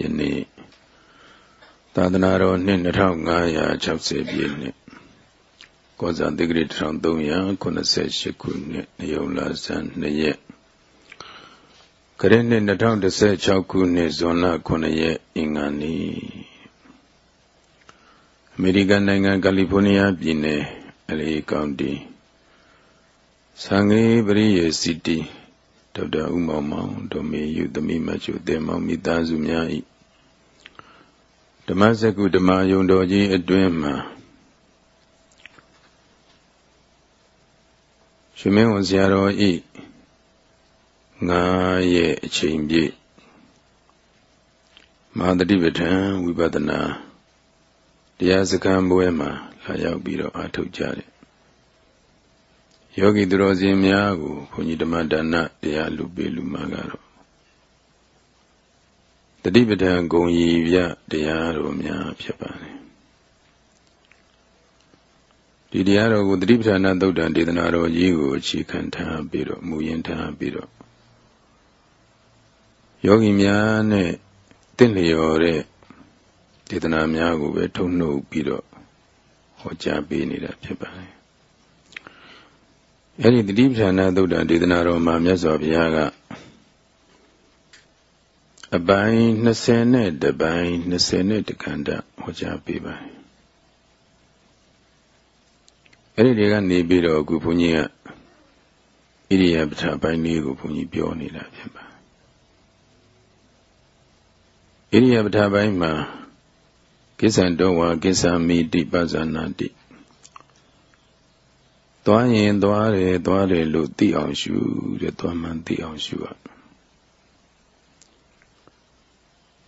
ယနေ့သာသနာတော်နှစ်2560ပြည့်နှစ်ကောဇာတိဂရိ1388ခုနှစ်နေုံလာဇန်2ရက်ခရစ်နှစ်2016ခုနှစ်ဇွန်လ9ရက်အင်္ဂါနေ့အမေရိကန်နိုင်ငံကယ်လီဖိုးနီးယားပြည်နယ်အလီကောင်တီဆန်ငေးပရိယေစီတီဒေါက်တာဦးမောင်မောင်ဒေါ်မေယုသမီးမချုတေမောင်မိသားစုများဤ ဓမ္မစကုဓမ္မယုံတော်ကြီးအတွင်းမှာရှင်မင်းဝန်ဆရာတော်ဤငါရဲ့အချိန်ပြည့်မဟာတတိပဋ္ဌာန်ဝိပဿနာတရားစခန်းပွဲမှာလာရောက်ပြီးတော့အားထုတ်ကြတယ်ယောဂီသူတော်စင်များကိုဘုန်းကြီးဓမ္မဒါနတရားလူပေးလူမှာကတော့ တတိပဋ္ဌာန်ဂုံရီပြတရားတော်များဖြစ်ပါတယ်ဒီတရားတော်ကိုတတိပဋ္ဌာန်သုတ်တံဒေသနာတော်ကြီးကိုအခြေခံထားပြီးတော့မူရင်းထားပြီးတော့ယောဂီများနဲ့တင့်လျော်တဲ့ဒေသနာများကိုပဲထုံနှုတ်ပြီးတော့ဟောကြားပေးနေတာဖြစ်ပါတယ်အဲ့ဒီတတိပဌာနာသုတ်တံဒေသနာတော်မှာမြတ်စွာဘုရားက အပိုင်း20နဲ့တပိုင်း20နဲ့တခန္ဓာဟောကြားပေးပါတယ်အဲ့ဒီတွေကနေပြီးတော့အခုဘုန်းကြီးကဣရိယာပဋ္ဌာပိုင်းလေးကိုဘုန်းကြီးပြောနေတာဖြစ်ပါဣရိယာပဋ္ဌာပိုင်းမှာကိစ္ဆံတော်ဝါကိစ္ဆာမိတိပဇာနာတိသွားရင်သွားတယ်သွားတယ်လို့သိအောင်ရှုတဲ့သွားမှန်သိအောင်ရှုရ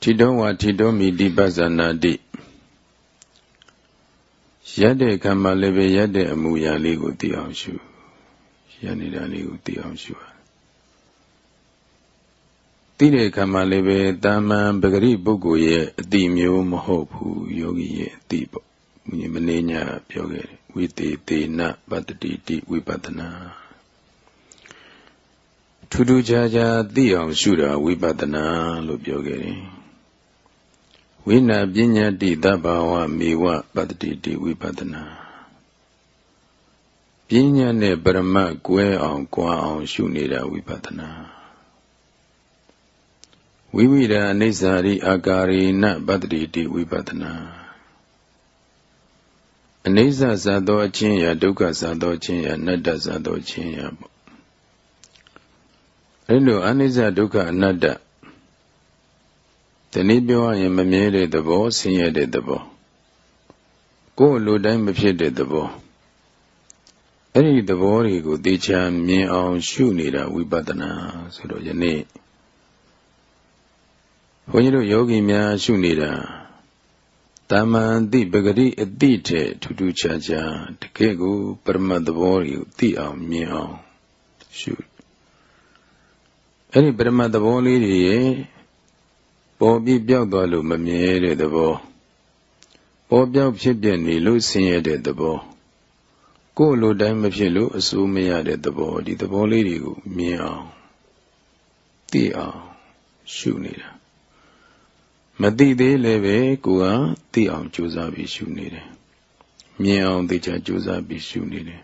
ထိတော်ဝါထိတော်မိတိပဇာနာတိရက်တဲ့ကံမှလည်းပဲရက်တဲ့အမူအရာလေးကိုသိအောင်ရှုရက်နေတာလေးကိုသိအောင်ရှုရသိတဲ့ကံမှလည်းပဲတာမန်ပဂရိပုဂ္ဂိုလ်ရဲ့အတိမျိုးမဟုတ်ဘူးယောဂီရဲ့အတိပေါ့မင်းညာပြောခဲ့တယ်ဝိတေသေနပတ္တိတိဝိပဿနာထူးထူးခြားခြားသိအောင်ရှုတာဝိပဿနာလို့ပြောခဲ့တယ် ဝိနာပညာတိသဗ္ဗဝမေဝပတ္တိတိဝိပဿနာပညာနဲ့ပရမတ်ကွဲအောင်ကွာအောင်ရှုနေတာဝိပဿနာဝိဝိဒာအိဋ္ဌာရိအာကာရိနပတ္တိတိဝိပဿနာအနိစ္စဇာသောအချင်းရာဒုက္ခဇာသောအချင်းရာနတ္တဇာသောအချင်းရာပေါ့အဲလိုအနိစ္စဒုက္ခအနတ္တ တနည်းပြောရရင်မမြဲတဲ့သဘောဆင်းရဲတဲ့သဘောကိုယ်လိုတိုင်းမဖြစ်တဲ့သဘောအဲ့ဒီသဘောတွေကိုသိချာမြင်အောင်ရှုနေတာဝိပဿနာဆိုတော့ယနေ့ဘုန်းကြီးတို့ယောဂီများရှုနေတာတာမန်တိပဂရိအတိတဲ့ထူးထူးခြားခြားတကယ်ကိုပရမတ်သဘောကိုသိအောင်မြင်အောင်ရှုအဲ့ဒီပရမတ်သဘောလေးတွေရဲ့ ပေါ်ပြီးပြောက်သွားလို့မမြဲတဲ့သဘောပေါ်ပြောက်ဖြစ်ပြနေလို့ဆင်းရဲတဲ့သဘောကိုယ်လိုတိုင်းမဖြစ်လို့အစိုးမရတဲ့သဘောဒီသဘောလေးတွေကိုမြင်အောင်သိအောင်ရှုနေတာမသိသေးလည်းပဲကိုကသိအောင်ကြိုးစားပြီးရှုနေတယ်မြင်အောင်သိချာကြိုးစားပြီးရှုနေတယ်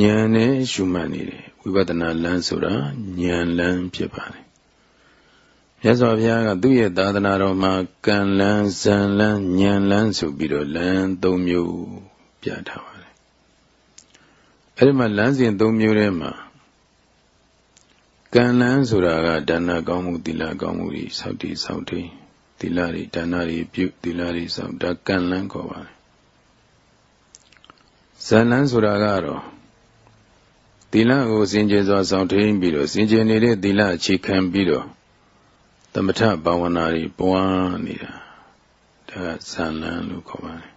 ဉာဏ်နဲ့ရှုမှတ်နေတယ်ဝိပဿနာလမ်းဆိုတာဉာဏ်လမ်းဖြစ်ပါတယ် မြတ်စွာဘုရားကသူ့ရဲ့သာသနာတော်မှာကံလန်းဇံလန်းဉာဏ်လန်းဆိုပြီးတော့လမ်း၃မျိုးပြထားပါတယ်အဲဒီမှာလမ်းစဉ်၃မျိုးထဲမှာကံလန်းဆိုတာကဒါနကောင်းမှုသီလကောင်းမှုတွေစောင့်တည်စောင့်တည်သီလတွေဒါနတွေပြုသီလတွေစောင့်ဒါကံလန်းခေါ်ပါတယ်ဇန်လန်းဆိုတာကတော့သီလကိုစင်ကြယ်စွာစောင့်ထိန်ပြီးတော့စင်ကြယ်နေတဲ့သီလအခြေခံပြီးတော့ သမထဘာဝနာတွေပွားနေတာဒါကဇန်လန်းလို့ခေါ်ပါတယ်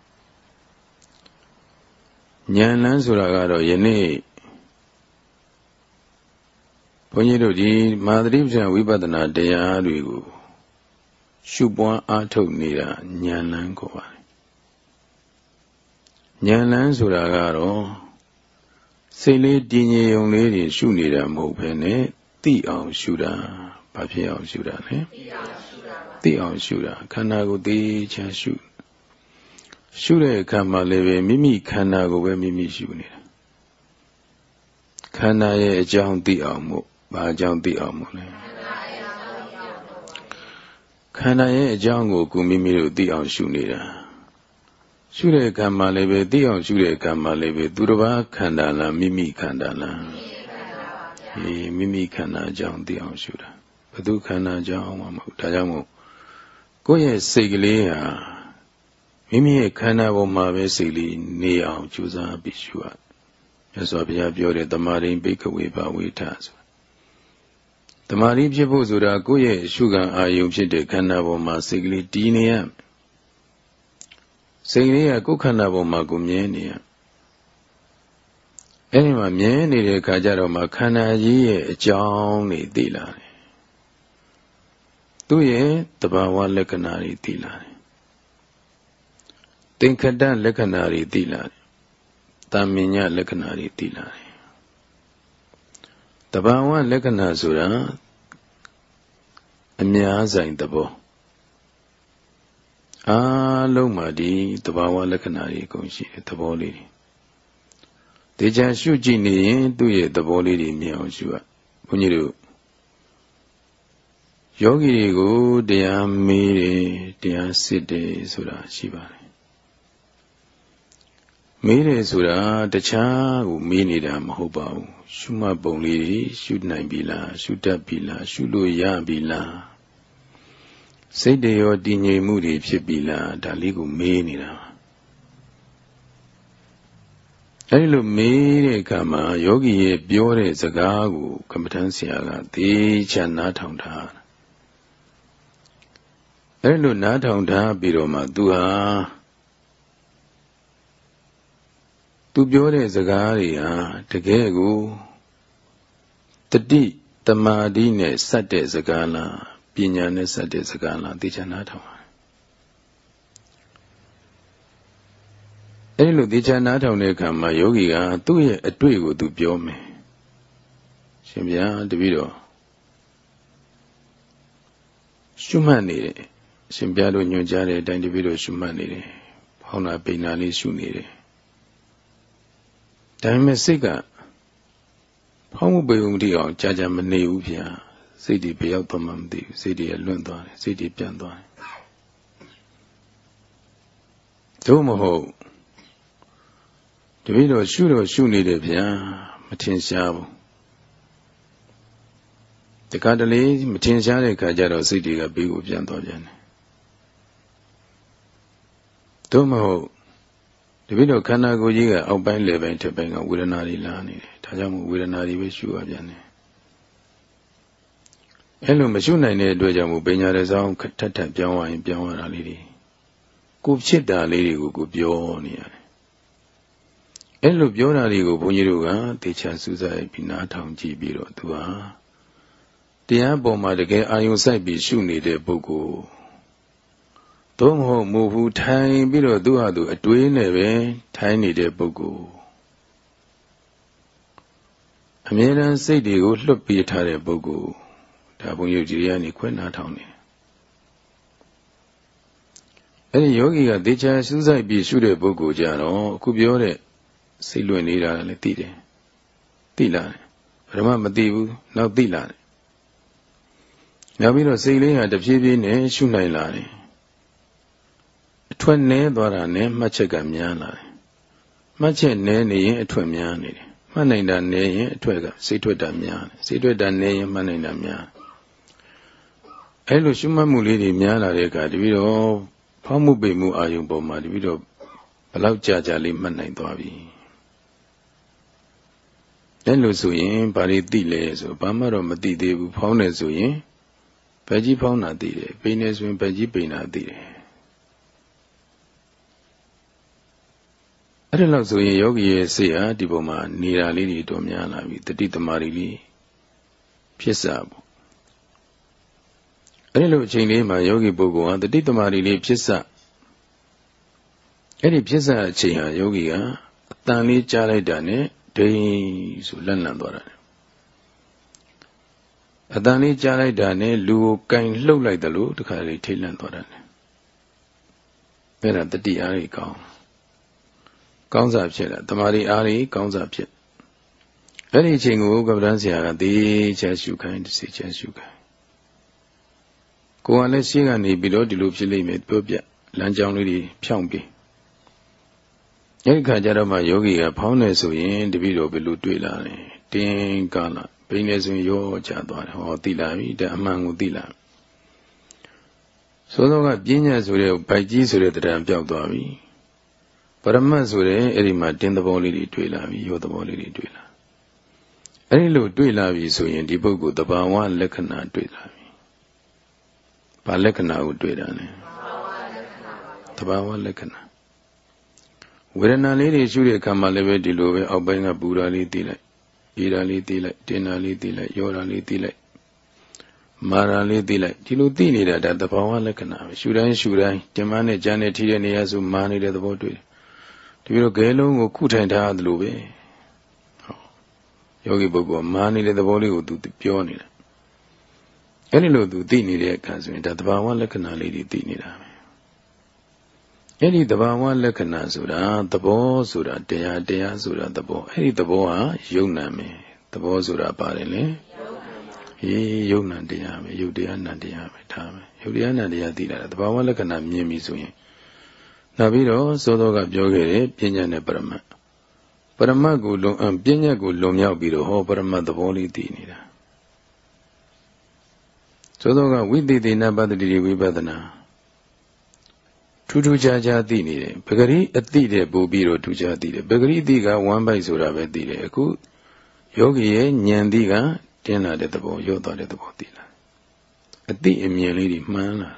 ဉာဏ်လန်းဆိုတာကတော့ယနေ့ဘုန်းကြီးတို့ဒီမာသတိပ္ပံဝိပဿနာတရားတွေကိုရှုပွားအားထုတ်နေတာဉာဏ်လန်းကိုပါတယ်ဉာဏ်လန်းဆိုတာကတော့စိတ်လေးတည်ငြိမ်ုံလေးတွေရှုနေတာမဟုတ်ဘဲနဲ့သိအောင်ရှုတာ ဘာဖြစ်အောင်ရှုတာလဲသိအောင်ရှုတာပါသိအောင်ရှုတာခန္ဓာကိုသိချာရှုရှုတဲ့အခါမှာလည်းပဲမိမိခန္ဓာကိုပဲမိမိရှုနေတာခန္ဓာရဲ့အကြောင်းသိအောင်မို့ဘာအကြောင်းသိအောင်မို့လဲခန္ဓာရဲ့အကြောင်းကိုကိုမိမိတို့သိအောင်ရှုနေတာရှုတဲ့အခါမှာလည်းပဲသိအောင်ရှုတဲ့အခါမှာလည်းပဲသူတစ်ပါးခန္ဓာလားမိမိခန္ဓာလားအေးမိမိခန္ဓာအကြောင်းသိအောင်ရှုတာ ဘယ်သူခန္ဓာအကြောင်းမှမဟုတ်ဒါကြောင့်မို့ကိုယ့်ရဲ့စိတ်ကလေးဟာမိမိရဲ့ခန္ဓာပေါ်မှာပဲစိတ်လေးနေအောင်ကြိုးစားပြီးရှုရမြတ်စွာဘုရားပြောတဲ့တမာရိဘိကဝေပါဝေထဆိုတမာရိဖြစ်ဖို့ဆိုတာကိုယ့်ရဲ့ရှုခံအာယုံဖြစ်တဲ့ခန္ဓာပေါ်မှာစိတ်ကလေးတည်နေရစိတ်လေးကကိုယ်ခန္ဓာပေါ်မှာကိုမြဲနေရအဲဒီမှာမြဲနေတဲ့အခါကျတော့မှခန္ဓာကြီးရဲ့အကြောင်းတွေသိလာတယ် သူ့ရဲ့တဘာဝလက္ခဏာတွေသိလာတယ်သင်္ခတလက္ခဏာတွေသိလာတယ်တာမင်ညလက္ခဏာတွေသိလာတယ်တဘာဝလက္ခဏာဆိုတာအများဆိုင်သဘောအားလုံးမှာဒီတဘာဝလက္ခဏာတွေအကုန်ရှိတယ်သဘောလေးတွေတေချာရှုကြည့်နေရင်သူ့ရဲ့သဘောလေးတွေမြင်အောင်ရှုရဘုန်းကြီးတို့ ယောဂီတွေကိုတရားမေးတယ်တရားစစ်တယ်ဆိုတာရှိပါတယ်မေးတယ်ဆိုတာတခြားကိုမေးနေတာမဟုတ်ပါဘူးရှုမှတ်ပုံလေးတွေရှုနိုင်ပြီလားရှုတတ်ပြီလားရှုလို့ရပြီလားစိတ်တရောတည်ငြိမ်မှုတွေဖြစ်ပြီလားဒါလေးကိုမေးနေတာအဲဒီလိုမေးတဲ့အခါမှာယောဂီရဲ့ပြောတဲ့စကားကိုကမ္မထမ်းဆရာကသေချာနားထောင်ထား အဲဒီလိုနားထောင်ထားပြီးတော့မှသူဟာသူပြောတဲ့စကားတွေဟာတကယ်ကိုတတိတမာတိနဲ့စက်တဲ့စကားလားပညာနဲ့စက်တဲ့စကားလားသိချင်နားထောင်ပါအဲဒီလိုသိချင်နားထောင်တဲ့အခါမှာယောဂီကသူ့ရဲ့အတွေ့ကိုသူပြောမယ်ရှင်ဗျာတပည့်တော်ရှုမှတ်နေတယ် ရှင်ဗျာတို့ညွှန်ကြားတဲ့အတိုင်းတပည့်တော်ရှုမှတ်နေတယ်ဖောင်းတာပိန်တာလေးရှုနေတယ်ဒါပေမဲ့စိတ်ကဖောင်းမှုပေုံတိအောင်ကြာကြာမနေဘူးဗျာစိတ်တွေဘယ်ရောက်သွားမှမသိဘူးစိတ်တွေလွန့်သွားတယ်စိတ်တွေပြန်သွားတယ်တို့မဟုတ်တပည့်တော်ရှုတော့ရှုနေတယ်ဗျာမထင်ရှားဘူးတခါတလေမထင်ရှားတဲ့ခါကျတော့စိတ်တွေကဘေးကိုပြန်သွားပြန်တယ် တို့မဟုတ်တပိတော့ခန္ဓာကိုယ်ကြီးကအောက်ပိုင်းလေပိုင်းထက်ပိုင်းကဝေဒနာတွေလာနေတယ်ဒါကြောင့်မို့ဝေဒနာတွေပဲရှုရပြန်တယ်အဲ့လိုမရှုနိုင်တဲ့အတွက်ကြောင့်မို့ပညာရစောင်းထက်ထက်ပြောင်းသွားရင်ပြောင်းရတာလေးတွေကိုဖြစ်တာလေးတွေကိုကိုပြောနေရတယ်အဲ့လိုပြောတာတွေကိုဘုန်းကြီးတို့ကတေချာစူးစိုက်ပြီးနားထောင်ကြည့်ပြီးတော့သူဟာတရားပေါ်မှာတကယ်အာယုံစိုက်ပြီးရှုနေတဲ့ပုဂ္ဂိုလ် သို့မဟုတ်မူဘူးထိုင်ပြီးတော့သူ့ဟာသူအတွေးနဲ့ပဲထိုင်နေတဲ့ပုဂ္ဂိုလ်အမြဲတမ်းစိတ်တွေကိုလွတ်ပေးထားတဲ့ပုဂ္ဂိုလ်ဒါဘုန်းကြီးကြီးရနေခွင့်နာထောင်နေအဲ့ဒီယောဂီကတေချာစူးစိုက်ပြီးရှုတဲ့ပုဂ္ဂိုလ်ကြတော့အခုပြောတဲ့စိတ်လွင်နေတာလည်းသိတယ်သိလာတယ်ပထမမသိဘူးနောက်သိလာတယ်နောက်ပြီးတော့စိတ်လေးဟာတဖြည်းဖြည်းနဲ့ရှုနိုင်လာတယ် အထွက်နည်းသွားတာနဲ့မှတ်ချက်ကများလာတယ်မှတ်ချက်နည်းနေရင်အထွက်များနေတယ်မှတ်နိုင်တာနည်းရင်အထွက်ကစိတ်ထွက်တာများတယ်စိတ်ထွက်တာနည်းရင်မှတ်နိုင်တာများအဲလိုရှုမှတ်မှုလေးတွေများလာတဲ့အခါတပြီးတော့ဖောက်မှုပိမှုအာယုံပေါ်မှာတပြီးတော့ဘလောက်ကြာကြာလေးမှတ်နိုင်သွားပြီအဲလိုဆိုရင်ဘာတွေသိလဲဆိုဘာမှတော့မသိသေးဘူးဖောင်းတယ်ဆိုရင်ဘယ်ကြီးဖောင်းတာသိတယ်ပိန်နေဆိုရင်ဘယ်ကြီးပိန်တာသိတယ် အဲ့ဒါလို့ဆိုရင်ယောဂီရဲ့စိတ်ဟာဒီပုံမှာနေတာလေးတွေတော်များလာပြီတတိတမာရီလေးဖြစ်စားပေါ့အဲ့ဒီလိုအချိန်လေးမှာယောဂီပုဂ္ဂိုလ်ဟာတတိတမာရီလေးဖြစ်စားအဲ့ဒီဖြစ်စားအချိန်ဟာယောဂီကအတန်လေးကြားလိုက်တာနဲ့ဒိန်ဆိုလန့်လန့်သွားတာအတန်လေးကြားလိုက်တာနဲ့လူကိုကင်လှုပ်လိုက်တယ်လို့တခါလေထိတ်လန့်သွားတယ်အဲ့ဒါတတိအားကြီးကောင်း ကောင်းစားဖြစ်တာတမာရီအားကြီးကောင်းစားဖြစ်အဲ့ဒီအချိန်ကိုကပ္ပန်းဆရာကသေချာရှုခိုင်းသေချာရှုခိုင်းကိုယ်ကလည်းရှင်းကနေပြီးတော့ဒီလိုဖြစ်လိမ့်မယ်ပြောပြလမ်းကြောင်းလေးတွေဖြောင်းပြီးအဲ့ဒီခါကျတော့မှယောဂီကဖောင်းနေဆိုရင်တပည့်တော်ဘယ်လိုတွေ့လာလဲတင်းကားလာဘိနေဆိုရင်ရောကြသွားတယ်ဟောသိလာပြီဒါအမှန်ကိုသိလာဆိုတော့ကပညာဆိုတဲ့ဗိုက်ကြီးဆိုတဲ့တရားပြောက်သွားပြီ ပရမတ်ဆိုတဲ့အဲ့ဒီမှာတင်းသဘောလေးတွေတွေ့လာပြီရောသဘောလေးတွေတွေ့လာအဲ့ဒီလိုတွေ့လာပြီဆိုရင်ဒီပုဂ္ဂိုလ်တဘာဝလက္ခဏာတွေ့လာပြီဘာလက္ခဏာကိုတွေ့တာလဲတဘာဝလက္ခဏာဝေဒနာလေးတွေရှုတဲ့အခါမှာလည်းပဲဒီလိုပဲအောက်ပိုင်းကပူတာလေးသိလိုက်အေးတာလေးသိလိုက်တင်းတာလေးသိလိုက်ရောတာလေးသိလိုက်မာရာလေးသိလိုက်ဒီလိုသိနေတာဒါသဘာဝလက္ခဏာပဲရှုတိုင်းရှုတိုင်းတင်မနဲ့ကြမ်းနဲ့ထိတဲ့နေရာဆိုမာနေတဲ့သဘောတွေ့တယ် ဒီလိုဂဲလုံးကိုခုထိုင်ထားသလိုပဲဟောယောဂီပုဂ္ဂိုလ်မာနေတဲ့သဘောလေးကိုသူပြောနေတာအဲ့ဒီလိုသူသိနေတဲ့အခါဆိုရင်ဒါသဘာဝလက္ခဏာလေးတွေသိနေတာပဲအဲ့ဒီသဘာဝလက္ခဏာဆိုတာသဘောဆိုတာတရားတရားဆိုတာသဘောအဲ့ဒီသဘောဟာယုံနာမယ်သဘောဆိုတာပါတယ်လေဟေးယုံနာတရားပဲယုတ်တရားနာတရားပဲထားမယ်ယုတ်တရားနာတရားသိလာတာသဘာဝလက္ခဏာမြင်ပြီဆိုရင် နောက်ပြီးတော့သောသောကပြောခဲ့တဲ့ပညာနဲ့ပရမတ်ပရမတ်ကိုလုံပညာကိုလုံမြောက်ပြီးတော့ဟောပရမတ်သဘောလေးသိနေတာသောသောကဝိသေသေနပတ္တိဝိပဿနာထူးထူးခြားခြားသိနေတယ်ပဂရိအတိတဲ့ပို့ပြီးတော့ထူးခြားသိတယ်ပဂရိအတိကဝမ်းပိုက်ဆိုတာပဲသိတယ်အခုယောဂီရဲ့ဉာဏ်တိကတင်းလာတဲ့သဘောရော့သွားတဲ့သဘောသိလာအတိအမြင်လေးတွေမှန်းလာ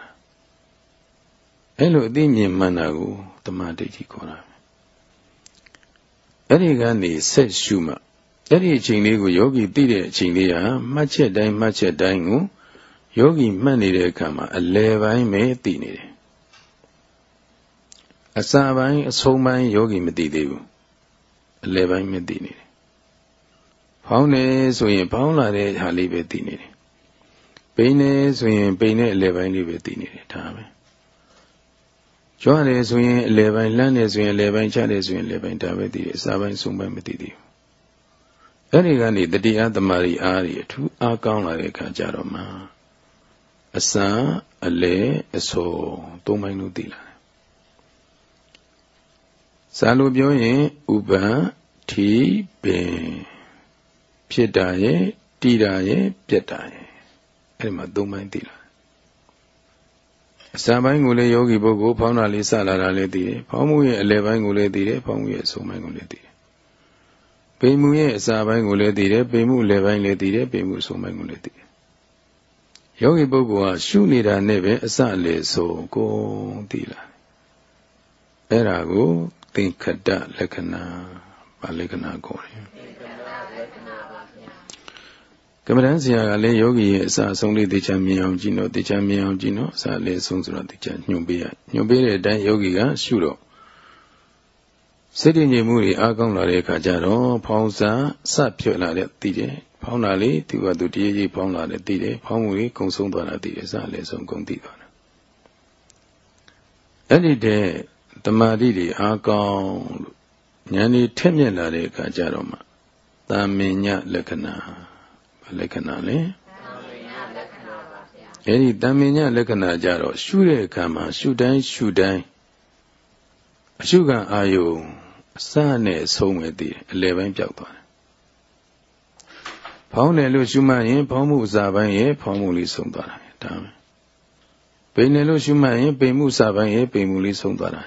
အဲ့လိုအတိမြင်မှန်းတာကိုတမန်ဒိဋ္ဌိခေါ်တာအဲ့ဒီကနေဆက်ရှုမှအဲ့ဒီအချိန်လေးကိုယောဂီသိတဲ့အချိန်လေးဟာမှတ်ချက်တိုင်းမှတ်ချက်တိုင်းကိုယောဂီမှတ်နေတဲ့အခါမှာအလယ်ပိုင်းပဲသိနေတယ်အစာပိုင်းအဆုံးပိုင်းယောဂီမသိသေးဘူးအလယ်ပိုင်းမသိနေတယ်ဖောင်းနေဆိုရင်ဖောင်းလာတဲ့ဟာလေးပဲသိနေတယ်ပိန်နေဆိုရင်ပိန်တဲ့အလယ်ပိုင်းလေးပဲသိနေတယ်ဒါပဲ ကြွားတယ်ဆိုရင်အလယ်ပိုင်းလှမ်းတယ်ဆိုရင်အလယ်ပိုင်းချတယ်ဆိုရင်အလယ်ပိုင်းဒါပဲသိတယ်အစာပိုင်းဆုံးပိုင်းမသိသေးဘူးအဲ့ဒီကနေတတိယသမารီအားတွေအထူးအားကောင်းလာတဲ့အခါကျတော့မှအစာအလေအစောသုံးပိုင်းလို့သိလာဇာလိုပြောရင်ဥပံထီပင်ဖြစ်တာရဲ့တည်တာရဲ့ပြက်တာရဲ့အဲ့ဒီမှာသုံးပိုင်းသိလာ အစပိုင်းကိုလည်းယောဂီပုဂ္ဂိုလ်ဖောင်းတာလေးစလာတာလည်းသိတယ်ဖောင်းမှုရဲ့အလယ်ပိုင်းကိုလည်းသိတယ်ဖောင်းမှုရဲ့အဆုံးပိုင်းကိုလည်းသိတယ်ပိန်မှုရဲ့အစပိုင်းကိုလည်းသိတယ်ပိန်မှုအလယ်ပိုင်းလည်းသိတယ်ပိန်မှုအဆုံးပိုင်းကိုလည်းသိတယ်ယောဂီပုဂ္ဂိုလ်ဟာရှုနေတာနဲ့ပဲအစအလယ်ဆုံးကုန်သိလာအဲ့ဒါကိုသင်္ခတလက္ခဏာဗာလက္ခဏာခေါ်တယ် ကမ္မဋ္ဌာန်းဆရာကလည်းယောဂီရဲ့အစာအဆုံးလေးတေချာမြင်အောင်ကြည့်တော့တေချာမြင်အောင်ကြည့်တော့အစာလေးအဆုံးဆိုတော့တေချာညွှန်ပေးရညွှန်ပေးတဲ့အတိုင်းယောဂီကရှုတော့စိတ်တည်ငြိမ်မှုတွေအားကောင်းလာတဲ့အခါကျတော့ဖောင်းစားစဖြစ်လာတဲ့သိတယ်ဖောင်းတာလေးသူကသူတရေကြီးဖောင်းလာတဲ့သိတယ်ဖောင်းမှုကြီးကုံဆုံးသွားတာသိတယ်စလည်းဆုံးကုံသိသွားတာအဲ့ဒီတဲ့တမာတိတွေအားကောင်းလို့ဉာဏ်ဤထက်မြက်လာတဲ့အခါကျတော့မှတာမင်ညလက္ခဏာဘာ လက္ခဏာလဲအဲ့ဒီတမင်ညလက္ခဏာကြတော့ရှုတဲ့အခါမှာရှုတိုင်းရှုတိုင်းအရှုခံအာယုံအစနဲ့အဆုံးပဲတည်အလယ်ပိုင်းပြောက်သွားတယ်ဖောင်းတယ်လို့ရှုမှတ်ရင်ဖောင်းမှုအစာပိုင်းရဲ့ဖောင်းမှုလေးဆုံးသွားတာဒါပဲပိန်တယ်လို့ရှုမှတ်ရင်ပိန်မှုအစာပိုင်းရဲ့ပိန်မှုလေးဆုံးသွားတာ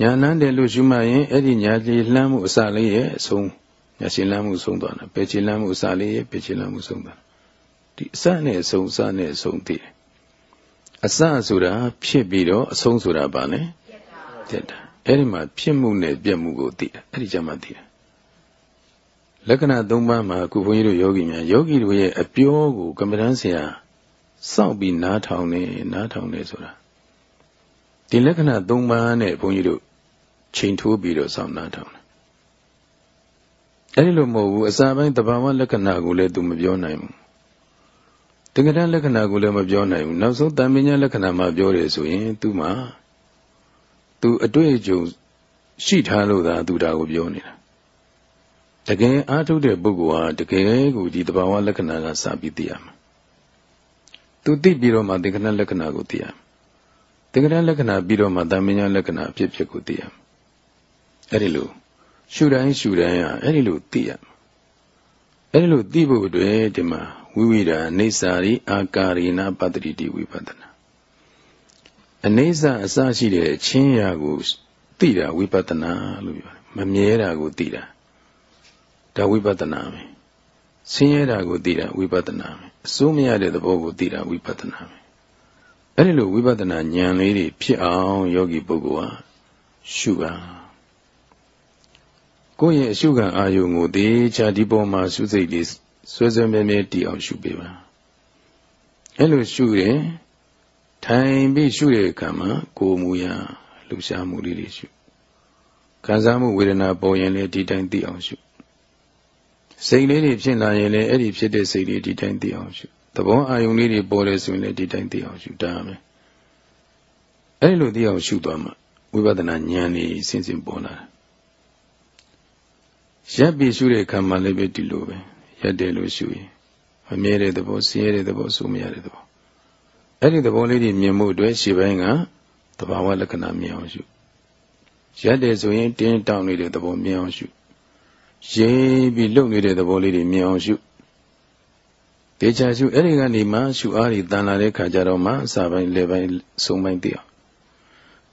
ညာလန်းတယ်လို့ရှုမှတ်ရင်အဲ့ဒီညာကြီးလှမ်းမှုအစလေးရဲ့အဆုံး ညာရှင်လမ်းမှုဆုံးသွားတာပေချင်လမ်းမှုအစလေးရဲ့ပေချင်လမ်းမှုဆုံးသွားဒီအစနဲ့အဆုံးအစနဲ့အဆုံးသိတယ်အစဆိုတာဖြစ်ပြီးတော့အဆုံးဆိုတာဘာလဲပြတ်တာအဲ့ဒီမှာဖြစ်မှုနဲ့ပြတ်မှုကိုသိတာအဲ့ဒီကြမှာသိတာလက္ခဏာ၃ပါးမှာအခုဘုန်းကြီးတို့ယောဂီများယောဂီတို့ရဲ့အပြောကိုကမ္မဋ္ဌာန်းဆရာစောင့်ပြီးနားထောင်နေနားထောင်နေဆိုတာဒီလက္ခဏာ၃ပါးနဲ့ဘုန်းကြီးတို့ချိန်ထိုးပြီးတော့စောင့်နာထောင်တယ် အဲဒီလိုမဟုတ်ဘူးအစာပိုင်းတဘာဝလက္ခဏာကိုလည်းသူမပြောနိုင်ဘူးတက္ကဋလက္ခဏာကိုလည်းမပြောနိုင်ဘူးနောက်ဆုံးတန်ပညာလက္ခဏာမှပြောတယ်ဆိုရင်သူမှသူအတွေ့အကြုံရှိထားလို့သာသူဒါကိုပြောနေတာတကယ်အားထုတ်တဲ့ပုဂ္ဂိုလ်ဟာတကယ်ကိုဒီတဘာဝလက္ခဏာကစပြီးသိရမှာသူသိပြီးတော့မှသင်္ကနလက္ခဏာကိုသိရမှာသင်္ကနလက္ခဏာပြီးတော့မှတမညာလက္ခဏာအဖြစ်ဖြစ်ကိုသိရမှာအဲ့ဒီလို ရှုတိုင်းရှုတိုင်းဟာအဲ့ဒီလိုသိရမှာအဲ့ဒီလိုသိဖို့အတွက်ဒီမှာဝိဝိဒာအိဋ္ဌာရိအာကာရိနာပတ္တိတိဝိပဿနာအနေစာအစရှိတဲ့ချင်းရာကိုသိတာဝိပဿနာလို့ပြောတယ်မမြဲတာကိုသိတာဒါဝိပဿနာပဲဆင်းရဲတာကိုသိတာဝိပဿနာပဲအစိုးမရတဲ့သဘောကိုသိတာဝိပဿနာပဲအဲ့ဒီလိုဝိပဿနာဉာဏ်လေးတွေဖြစ်အောင်ယောဂီပုဂ္ဂိုလ်ဟာရှုပါ ကိုယ့်ရဲ့အရှုခံအာယုံကိုတေချာဒီပေါ်မှာရှုစိတ်လေးဆွဲဆွဲမြဲမြဲတည်အောင်ရှုပေးပါအဲ့လိုရှုရင်ထိုင်ပြီးရှုတဲ့အခါမှာကိုယ်မူရလှူရှားမှုလေးတွေရှုခံစားမှုဝေဒနာပေါ်ရင်လည်းဒီတိုင်းသိအောင်ရှုစိတ်လေးတွေဖြစ်လာရင်လည်းအဲ့ဒီဖြစ်တဲ့စိတ်လေးဒီတိုင်းသိအောင်ရှုသဘောအာယုံလေးတွေပေါ်တယ်ဆိုရင်လည်းဒီတိုင်းသိအောင်ရှုတာပဲအဲ့လိုသိအောင်ရှုသွားမှဝိပဿနာဉာဏ်นี่စဉ်စဉ်ပေါ်လာ ရပ်ပြီးရှုတဲ့ခံမှလည်းပဲဒီလိုပဲရပ်တယ်လို့ရှုရင်မမြဲတဲ့သဘောဆင်းရဲတဲ့သဘောဆိုးမရတဲ့သဘောအဲ့ဒီသဘောလေးတွေမြင်မှုအတွက်ရှေ့ပိုင်းကသဘာဝလက္ခဏာမြင်အောင်ရှုရပ်တယ်ဆိုရင်တင်းတောင်းနေတဲ့သဘောမြင်အောင်ရှုရေးပြီးလှုပ်နေတဲ့သဘောလေးတွေမြင်အောင်ရှုတေချာရှုအဲ့ဒီကနေမှရှုအားတွေတန်လာတဲ့ခါကျတော့မှအစာပိုင်းလေပိုင်းဆုံးပိုင်းသိအောင်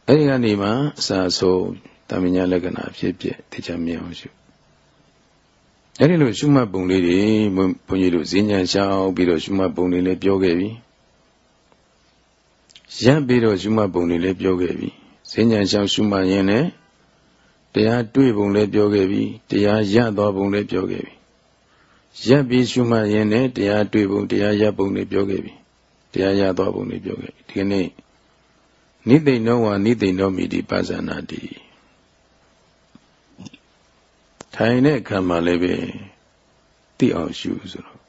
အဲ့ဒီကနေမှအစာဆုံးတမညာလက္ခဏာဖြစ်ဖြစ်တေချာမြင်အောင်ရှု အဲ့ဒီလိုရှုမှတ်ပုံလေးတွေဘုန်းကြီးတို့ဈဉ္ဉံရှောင်းပြီးတော့ရှုမှတ်ပုံလေးလည်းပြောခဲ့ပြီရပ်ပြီးတော့ရှုမှတ်ပုံလေးလည်းပြောခဲ့ပြီဈဉ္ဉံရှောင်းရှုမှတ်ရင်လည်းတရားတွေ့ပုံလည်းပြောခဲ့ပြီတရားရသွားပုံလည်းပြောခဲ့ပြီရပ်ပြီးရှုမှတ်ရင်လည်းတရားတွေ့ပုံတရားရပုံလည်းပြောခဲ့ပြီတရားရသွားပုံလည်းပြောခဲ့ပြီဒီကနေ့နိသိဏောဝါနိသိဏောမိတိပဇာနာတိ ထိုင်တဲ့အခါမှာလည်းပဲသိအောင်ရှုဆိုတော့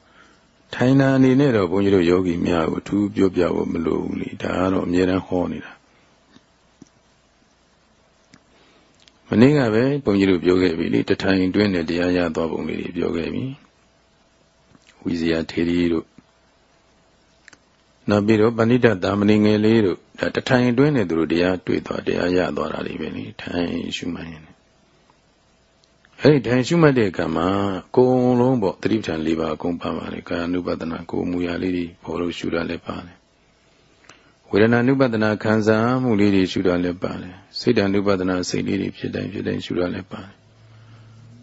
ထိုင်တာအနေနဲ့တော့ဘုန်းကြီးတို့ယောဂီများကိုသူပြောပြဖို့မလိုဘူးလေဒါကတော့အမြဲတမ်းဟောနေတာမနေ့ကပဲဘုန်းကြီးတို့ပြောခဲ့ပြီလေတထိုင်တွင်းနဲ့တရားရသွားပုံလေးတွေပြောခဲ့ပြီဝိဇယထေရီတို့နောက်ပြီးတော့ပဏိတသာမဏေငယ်လေးတို့ဒါတထိုင်တွင်းနဲ့သူတို့တရားတွေ့သွားတရားရသွားတာတွေပဲလေထိုင်ရှုမှတ်ရင် အဲ့ဒီတိုင်းရှုမှတ်တဲ့ကံမှာကိုယ်လုံးပေါ့တတိပ္ပံ၄ပါးအကုန်ပါပါလေကာယ ानु ပဒနာကိုမူရလေးတွေပေါ်လို့ရှုတာလည်းပါတယ်ဝေဒနာနုပဒနာခံစားမှုလေးတွေရှုတာလည်းပါတယ်စိတ်တ ानु ပဒနာစိတ်လေးတွေဖြစ်တိုင်းဖြစ်တိုင်းရှုတာလည်းပါတယ်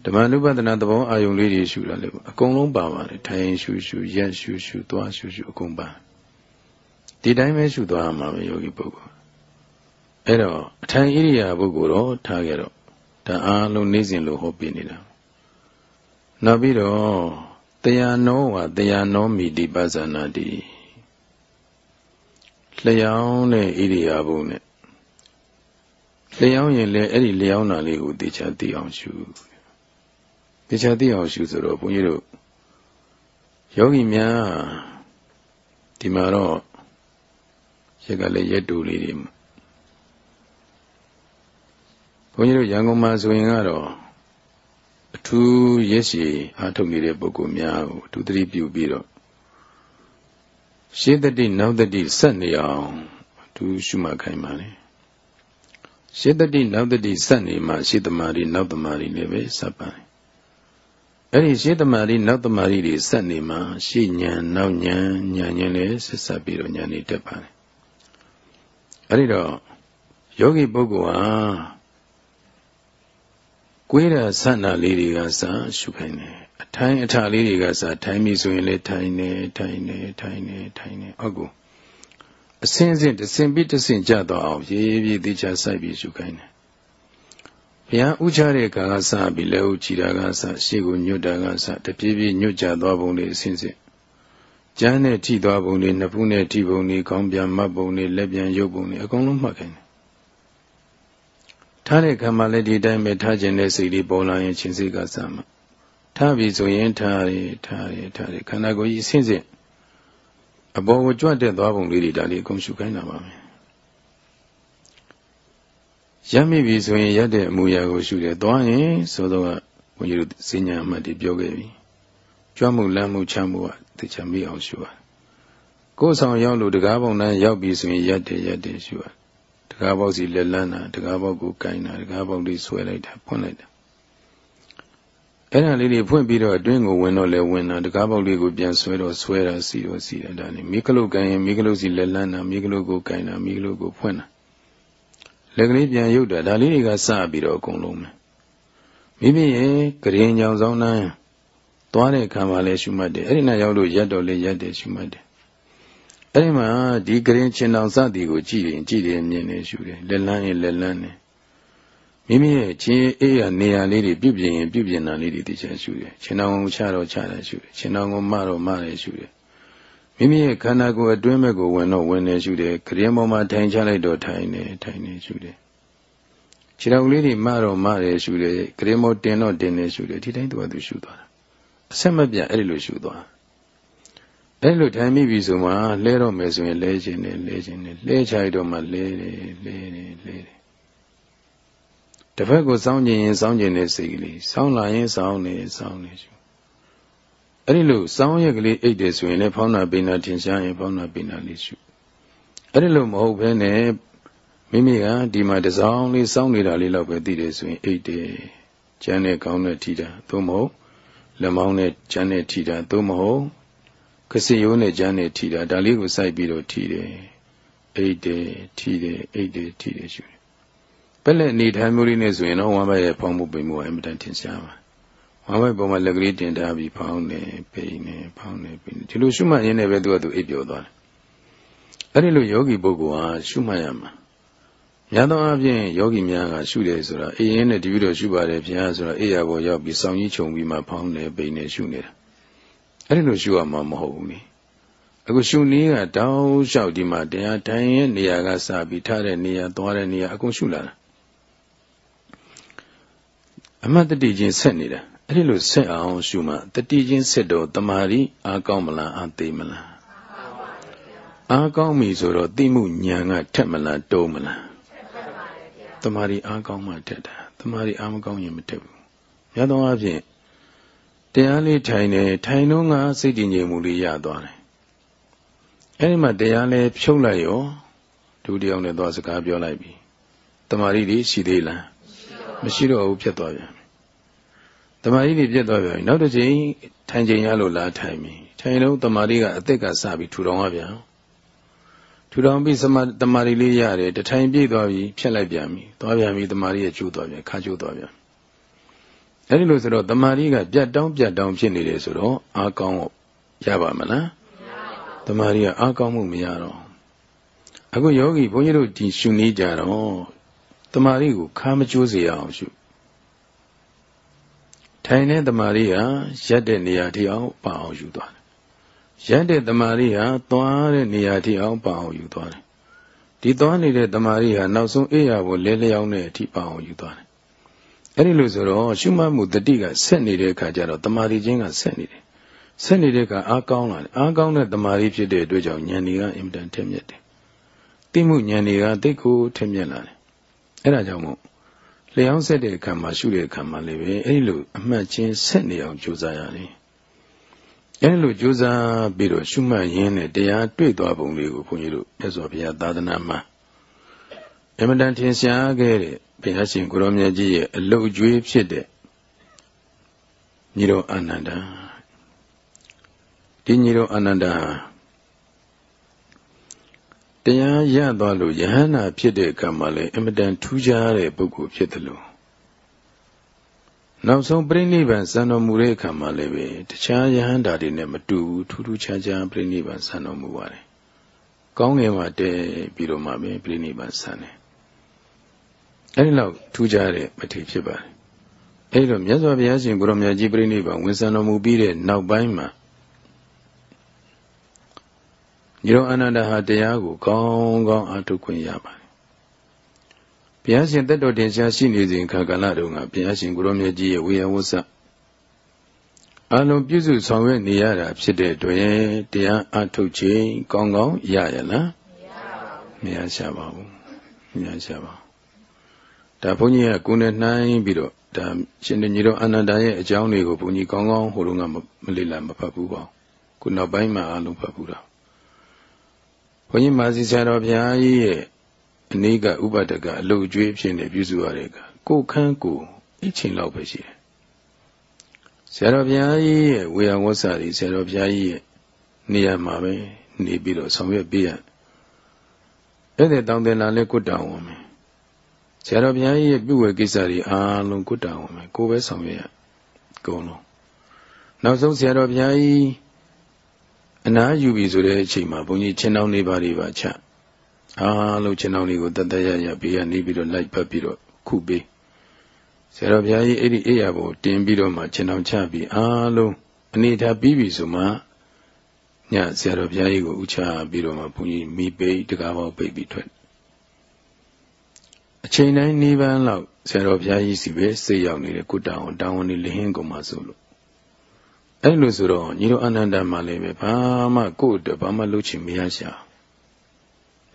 ဓမ္မနုပဒနာသဘောအာယုံလေးတွေရှုတာလည်းအကုန်လုံးပါပါတယ်ထိုင်ရှုရှုရက်ရှုရှုသွားရှုရှုအကုန်ပါဒီတိုင်းပဲရှုသွားမှာပဲယောဂီပုဂ္ဂိုလ်အဲ့တော့အထိုင်ဣရိယာပုဂ္ဂိုလ်တော့ထားခဲ့တော့ ဒါအားလုံးနေစဉ်လို့ဟောပြနေတာနောက်ပြီးတော့တရားနောဝတရားနောမိတိပဇာနာတိလျှောင်းတဲ့ဣရိယာပုနဲ့လျှောင်းရင်လည်းအဲ့ဒီလျှောင်းတာလေးကိုတေချာသိအောင်ရှုတေချာသိအောင်ရှုဆိုတော့ဘုန်းကြီးတို့ယောဂီများဒီမှာတော့ရက်ကလည်းရက်တူလေးတွေ ဘုန်းကြီးတို့ရန်ကုန်မှာဆိုရင်ကတော့အထူးရက်ရှည်အားထုတ်နေတဲ့ပုဂ္ဂိုလ်များကိုအထူးသတိပြုပြီးတော့ရှေးတတိနောက်တတိဆက်နေအောင်အထူးရှုမှတ်ခိုင်းပါလေရှေးတတိနောက်တတိဆက်နေမှရှေးတမာရီနောက်တမာရီလည်းပဲဆက်ပါလေအဲ့ဒီရှေးတမာရီနောက်တမာရီတွေဆက်နေမှရှေးညံနောက်ညံညံညံလည်းဆက်ဆက်ပြီးတော့ညံနေတတ်ပါလေအဲ့ဒီတော့ယောဂီပုဂ္ဂိုလ်ဟာ ကွေးတဲ့ဆန္ဒလေးတွေကစရှုခိုင်းတယ်အထိုင်အထလေးတွေကစထိုင်ပြီဆိုရင်လေထိုင်နေထိုင်နေထိုင်နေထိုင်နေအောက်ကိုအစင်းစင်းတစင်ပြီးတစင်ကြတော့အောင်ရေးပြီးတိကျစိုက်ပြီးရှုခိုင်းတယ်ဘုရားဥချတဲ့ကာကစပြီးလက်ဥချီတာကစရှေ့ကိုညွတ်တာကစတပြေးပြေးညွတ်ကြသွားပုံလေးအစင်းစင်းကျမ်းနဲ့ထိသွားပုံလေးနှစ်ဖူးနဲ့ထိပုံလေးခေါင်းပြန်မတ်ပုံလေးလက်ပြန်ရုပ်ပုံလေးအကုန်လုံးမှတ်ခိုင်းတယ် ထားတဲ့ခံမှလည်းဒီတိုင်းပဲထားခြင်းနဲ့စိတ်လေးပေါ်လာရင်ခြင်းစိတ်ကစမှာထားပြီဆိုရင်ထားရထားရထားရခန္ဓာကိုယ်ကြီးဆင်းဆင်းအပေါ်ကိုကြွတဲ့သွားပုံလေးတွေဒါလေးအကုန်ရှုခိုင်းတာပါပဲရမ်းမိပြီဆိုရင်ရတဲ့အမူအရာကိုရှုတယ်သွားရင်ဆိုတော့ဘုန်းကြီးတို့စဉ္ညာအမှတ်တွေပြောခဲ့ပြီကြွမှုလမ်းမှုချမှုကသိချမိအောင်ရှုရကိုယ်ဆောင်ရောက်လို့တကားပေါက်นั้นရောက်ပြီဆိုရင်ရက်တယ်ရက်တယ်ရှုရ တကားပေါက်စီလက်လန်းတာတကားပေါက်ကိုကင်တာတကားပေါက်လေးဆွဲလိုက်တာဖွင့်လိုက်တာအဲ့ဒါလေးတွေဖွင့်ပြီးတော့အတွင်းကိုဝင်တော့လဲဝင်တာတကားပေါက်လေးကိုပြန်ဆွဲတော့ဆွဲတာစီတော့စီတာဒါနဲ့မိကလုတ်ကင်ရင်မိကလုတ်စီလက်လန်းတာမိကလုတ်ကိုကင်တာမိကလုတ်ကိုဖွင့်တာလက်ကလေးပြန်ရုပ်တာဒါလေးတွေကစပြီးတော့အကုန်လုံးပဲမိမိရဲ့ကရင်ကြောင်ဆောင်နှမ်းသွားတဲ့ခံပါလဲရှုမှတ်တယ်အဲ့ဒီနောက်ရောက်လို့ရက်တော့လေရက်တယ်ရှုမှတ်တယ် အဲ့ဒီမှာဒီကရင်ချင်းတော်စသည်ကိုကြည့်ရင်ကြည့်တယ်မြင်တယ်ရှုတယ်လက်လန်းရင်လက်လန်းတယ်မိမိရဲ့ချင်းအေးရနေရာလေးတွေပြုပြင်ရင်ပြုပြင်တာလေးတွေသိချင်ရှုတယ်ချင်းတော်ကိုချတော့ချတယ်ရှုတယ်ချင်းတော်ကိုမတော့မတယ်ရှုတယ်မိမိရဲ့ခန္ဓာကိုယ်အတွင်းဘက်ကိုဝင်တော့ဝင်နေရှုတယ်ခရင်ပေါ်မှာထိုင်ချလိုက်တော့ထိုင်နေထိုင်နေရှုတယ်ခြေတော်လေးတွေမတော့မတယ်ရှုတယ်ခရင်ပေါ်တင်တော့တင်နေရှုတယ်ဒီတိုင်းသူကသူရှုသွားတာအဆက်မပြတ်အဲ့ဒီလိုရှုသွား အဲ့လိုထိုင်မိပြီဆိုမှလဲတော့မယ်ဆိုရင်လဲခြင်းနဲ့လဲခြင်းနဲ့လဲချလိုက်တော့မှလဲတယ်လဲတယ်လဲတယ်တစ်ဖက်ကိုစောင်းကျင်ရင်စောင်းကျင်တဲ့စိတ်ကလေးစောင်းလာရင်စောင်းနေစောင်းနေရှုအဲ့ဒီလိုစောင်းရက်ကလေးအိတ်တယ်ဆိုရင်လည်းဖောင်းနာပိနာထင်ရှားရင်ဖောင်းနာပိနာလေးရှုအဲ့ဒီလိုမဟုတ်ဘဲနဲ့မိမိကဒီမှာတစောင်းလေးစောင်းနေတာလေးတော့ပဲသိတယ်ဆိုရင်အိတ်တယ်ကျန်းတဲ့ကောင်းတဲ့ထီတာသို့မဟုတ်လက်မောင်းနဲ့ကျန်းတဲ့ထီတာသို့မဟုတ်က စီရိုးနဲ့ကျန်းတဲ့ထီတာဒါလေးကိုစိုက်ပြီးတော့ထီတယ်အိတ်တယ်ထီတယ်အိတ်တယ်ထီတယ်ရှုတယ်ဘယ်လက်အနေထိုင်မျိုးလေးနဲ့ဆိုရင်တော့ဝမ်းဘက်ရဲ့ဖောင်းမှုပိန်မှုအင်မတန်ထင်ရှားပါဝမ်းဘက်ပေါ်မှာလက်ကလေးတင်ထားပြီးဖောင်းနေပိန်နေဖောင်းနေပိန်နေဒီလိုရှုမှတ်ရင်းနဲ့ပဲသူကသူအိပ်ပျော်သွားတယ်အဲ့ဒီလိုယောဂီပုဂ္ဂိုလ်ဟာရှုမှတ်ရမှာများသောအားဖြင့်ယောဂီများကရှုတယ်ဆိုတာအေးရင်းနဲ့တပြီးတော့ရှုပါတယ်ဗျာဆိုတော့အေးရပေါ်ရောက်ပြီးစောင်းကြီးခြုံပြီးမှဖောင်းနေပိန်နေရှုနေတာ အဲ့ဒီလိုရှုရမှာမဟုတ်ဘူးလေအခုရှုနည်းကတောင်းလျှောက်ဒီမှာတရားထိုင်ရဲ့နေရာကစပြီးထားတဲ့နေရာသွားတဲ့နေရာအကုန်ရှုလာတာအမှတ်တတိချင်းဆက်နေတာအဲ့ဒီလိုဆက်အောင်ရှုမှတတိချင်းဆက်တော့တမာရီအားကောင်းမလားအားသိမလားအားကောင်းပြီဆိုတော့သိမှုဉာဏ်ကထက်မလားတုံးမလားတမာရီအားကောင်းမှထက်တာတမာရီအားမကောင်းရင်မထက်ဘူးမြတ်သောအားဖြင့် တရားလေးထိုင်နေထိုင်တော့ငါစိတ်တည်ငြိမ်မှုလေးရသွားတယ်အဲ့ဒီမှာတရားလေးဖြုတ်လိုက်ရောဒုတိယနဲ့သွားစကားပြောလိုက်ပြီတမာရီလေးရှိသေးလားမရှိတော့ဘူးဖြစ်သွားပြန်ပြီတမာရီတွေပြတ်သွားပြန်ပြီနောက်တစ်ချိန်ထိုင်ချိန်ရလို့လာထိုင်ပြီထိုင်တော့တမာရီကအသက်ကစပြီးထူထောင်ရပြန်ထူထောင်ပြီးစမတမာရီလေးရတယ်တထိုင်ပြည့်သွားပြီဖြတ်လိုက်ပြန်ပြီသွားပြန်ပြီတမာရီရဲ့ကျိုးသွားပြန်ခါကျိုးသွားပြန် အဲဒီလိုဆိုတော့တမာရီကပြတ်တောင်းပြတ်တောင်းဖြစ်နေတယ်ဆိုတော့အာကောင်းရပါမလားတမာရီကအာကောင်းမှုမရတော့အခုယောဂီဘုန်းကြီးတို့ဒီရှုနေကြတော့တမာရီကိုခါမကျိုးစေရအောင်ရှုထိုင်တဲ့တမာရီဟာရက်တဲ့နေရာထိအောင်ပအောင်ယူသွားတယ်ရက်တဲ့တမာရီဟာသွားတဲ့နေရာထိအောင်ပအောင်ယူသွားတယ်ဒီသွားနေတဲ့တမာရီဟာနောက်ဆုံးအေးရဖို့လဲလျောင်းတဲ့အထိပအောင်ယူသွားတယ် အဲ့ဒီလိုဆိုတော့ရှုမှတ်မှုတတိကဆက်နေတဲ့အခါကျတော့တမာရီချင်းကဆက်နေတယ်ဆက်နေတဲ့အခါအားကောင်းလာတယ်အားကောင်းတဲ့တမာရီဖြစ်တဲ့အတွက်ကြောင့်ဉာဏ်တွေကအင်မတန်ထက်မြက်တယ်သိမှုဉာဏ်တွေကသိကိုထက်မြက်လာတယ်အဲ့ဒါကြောင့်မို့လျှောင်းဆက်တဲ့အခါမှာရှုတဲ့အခါမှာလည်းပဲအဲ့လိုအမှတ်ချင်းဆက်နေအောင်ကြိုးစားရတယ်အဲ့လိုကြိုးစားပြီးတော့ရှုမှတ်ရင်းနဲ့တရားတွေ့သွားပုံလေးကိုဘုန်းကြီးတို့မြတ်စွာဘုရားသာသနာမှာ အမတန်ထင်ရှားခဲ့တဲ့ဘုရားရှင်ကိုရောမြတ်ကြီးရဲ့အလုတ်ကျွေးဖြစ်တဲ့ညီတော်အာနန္ဒာဒီညီတော်အာနန္ဒာတရားရသွားလို့ယဟန္တာဖြစ်တဲ့အခါမှာလည်းအမတန်ထူးခြားတဲ့ပုဂ္ဂိုလ်ဖြစ်တယ်လို့နောက်ဆုံးပြိဋိဘံစံတော်မူတဲ့အခါမှာလည်းပဲတခြားယဟန္တာတွေနဲ့မတူဘူးထူးထူးခြားခြားပြိဋိဘံစံတော်မူပါတယ်။ကောင်းငယ်မှာတည်ပြီးတော့မှပဲပြိဋိဘံစံတယ်။ အဲဒီလောက်ထူးခြားတဲ့မထေဖြစ်ပါတယ်။အဲဒီတော့မြတ်စွာဘုရားရှင်ကိုရောမြတ်ကြီးပြိဋိဘံဝင်စံတော်မူပြီးတဲ့နောက်ပိုင်းမှာညီတော်အနန္ဒဟာတရားကိုကောင်းကောင်းအားထုတ်ခွင့်ရပါတယ်။ဘုရားရှင်တက်တော်တင်ရှားရှိနေစဉ်ခါကာလတုန်းကဘုရားရှင်ကိုရောမြတ်ကြီးရဲ့ဝေယဝဆအလုံးပြုစုဆောင်ရွက်နေရတာဖြစ်တဲ့အတွက်တရားအထုတ်ခြင်းကောင်းကောင်းရရလားမရရှာပါဘူးမရရှာပါဘူး ဒါဘုန်းကြီးကကိုယ်နဲ့နှိုင်းပြီးတော့ဒါရှင်ညီတော်အနန္ဒာရဲ့အကြောင်းတွေကိုဘုန်းကြီးကောင်းကောင်းဟိုတုန်းကမလေ့လာမဖတ်ဘူးပေါ့ခုနောက်ပိုင်းမှာအလုံးဖတ်ဘူးတော့ဘုန်းကြီးမာစီဆရာတော်ဘုရားကြီးရဲ့အနည်းကဥပဒကအလုတ်ကျွေးဖြစ်နေပြုစုရတဲ့ကကိုခန်းကိုအချိန်လောက်ပဲရှိတယ်ဆရာတော်ဘုရားကြီးရဲ့ဝေယဝဆရာကြီးဆရာတော်ဘုရားကြီးရဲ့နေရာမှာပဲနေပြီးတော့ဆောင်ရွက်ပေးရအဲ့ဒီတောင်းတင်လာလဲကုတ္တဝန်မယ် ဆရာတော်ဘုရားကြီးရဲ့ပြုဝေကိစ္စတွေအားလုံးကုတ္တဝန်မယ်ကိုပဲဆောင်ရွက်ရအကုန်လုံးနောက်ဆုံးဆရာတော်ဘုရားကြီးအနာယူပြီဆိုတဲ့အချိန်မှာဘုန်းကြီးချင်းတောင်းနေပါတွေပါချအားလုံးချင်းတောင်းတွေကိုတတ်တရရဘေးကနေပြီးတော့လိုက်ဖက်ပြီးတော့ခုပေးဆရာတော်ဘုရားကြီးအဲ့ဒီအိယာကိုတင်ပြီးတော့မှချင်းတောင်းချပြီးအားလုံးအနေထားပြီးပြီဆိုမှညဆရာတော်ဘုရားကြီးကိုဥချပြီးတော့မှဘုန်းကြီးမိပိတ်တကားပေါက်ပိတ်ပြီးထွက် အချိန်တိုင်းနေပန်းလောက်ဆရာတော်ဘုရားကြီးစီပဲစိတ်ရောက်နေတဲ့ကုတ္တအောင်တောင်းဝန်နေလဟင်းကုန်မှာဆိုလို့အဲ့လိုဆိုတော့ညီတို့အနန္တမှာလည်းပဲဘာမှကိုယ့်အတွက်ဘာမှလုပ်ချင်မရရှာ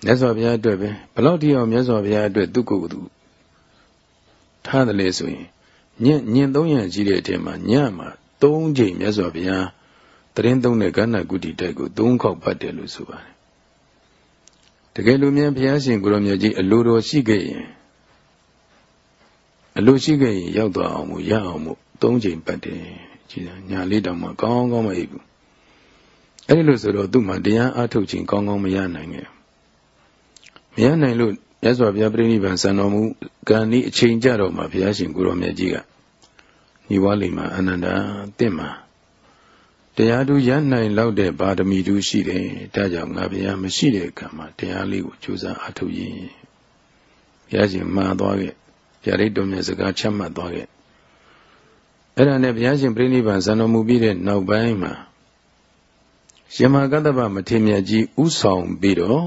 မြတ်စွာဘုရားအတွက်ပဲဘလောက်တိအောင်မြတ်စွာဘုရားအတွက်သူ့ကိုယ်သူထားတယ်လေဆိုရင်ညင်ညင်သုံးရကြီးတဲ့အထက်မှာညမှာ၃ချိန်မြတ်စွာဘုရားတရင်သုံးတဲ့ကဏ္ဍကုတိတိုက်ကို၃ခေါက်ဖတ်တယ်လို့ဆိုပါတယ်တကယ်လို့မြန်ဘုရားရှင်ကိုရောမြတ်ကြီးအလိုတော်ရှိခဲ့ရင် အလိုရှိခဲ့ရင်ရောက်သွားအောင်မို့ရအောင်မို့၃ချိန်ပတ်တယ်ကြည်ညာလေးတောင်မှကောင်းကောင်းမအိပ်ဘူးအဲ့ဒီလိုဆိုတော့သူ့မှာတရားအထုတ်ခြင်းကောင်းကောင်းမရနိုင်ခဲ့မရနိုင်လို့မြတ်စွာဘုရားပြိဋိဘံစံတော်မူကံဤအချိန်ကြတော့မှဘုရားရှင်ကိုရောမြတ်ကြီးကညီဝလိမ္မာအနန္တတင့်မှာတရားသူရနိုင်လောက်တဲ့ပါရမီသူရှိတယ်ဒါကြောင့်ငါဘုရားမရှိတဲ့အခါမှာတရားလေးကိုကြိုးစားအထုတ်ရင်ဘုရားရှင်မှာသွားခဲ့ ဗျာဒိတ်တော်မြတ်စကားချမှတ်သွားခဲ့အဲ့ဒါနဲ့ဘုရားရှင်ပြိဋိဘံဇန်တော်မူပြီးတဲ့နောက်ပိုင်းမှာရှင်မကတ္တဗမထေရမြတ်ကြီးဥဆောင်ပြီးတော့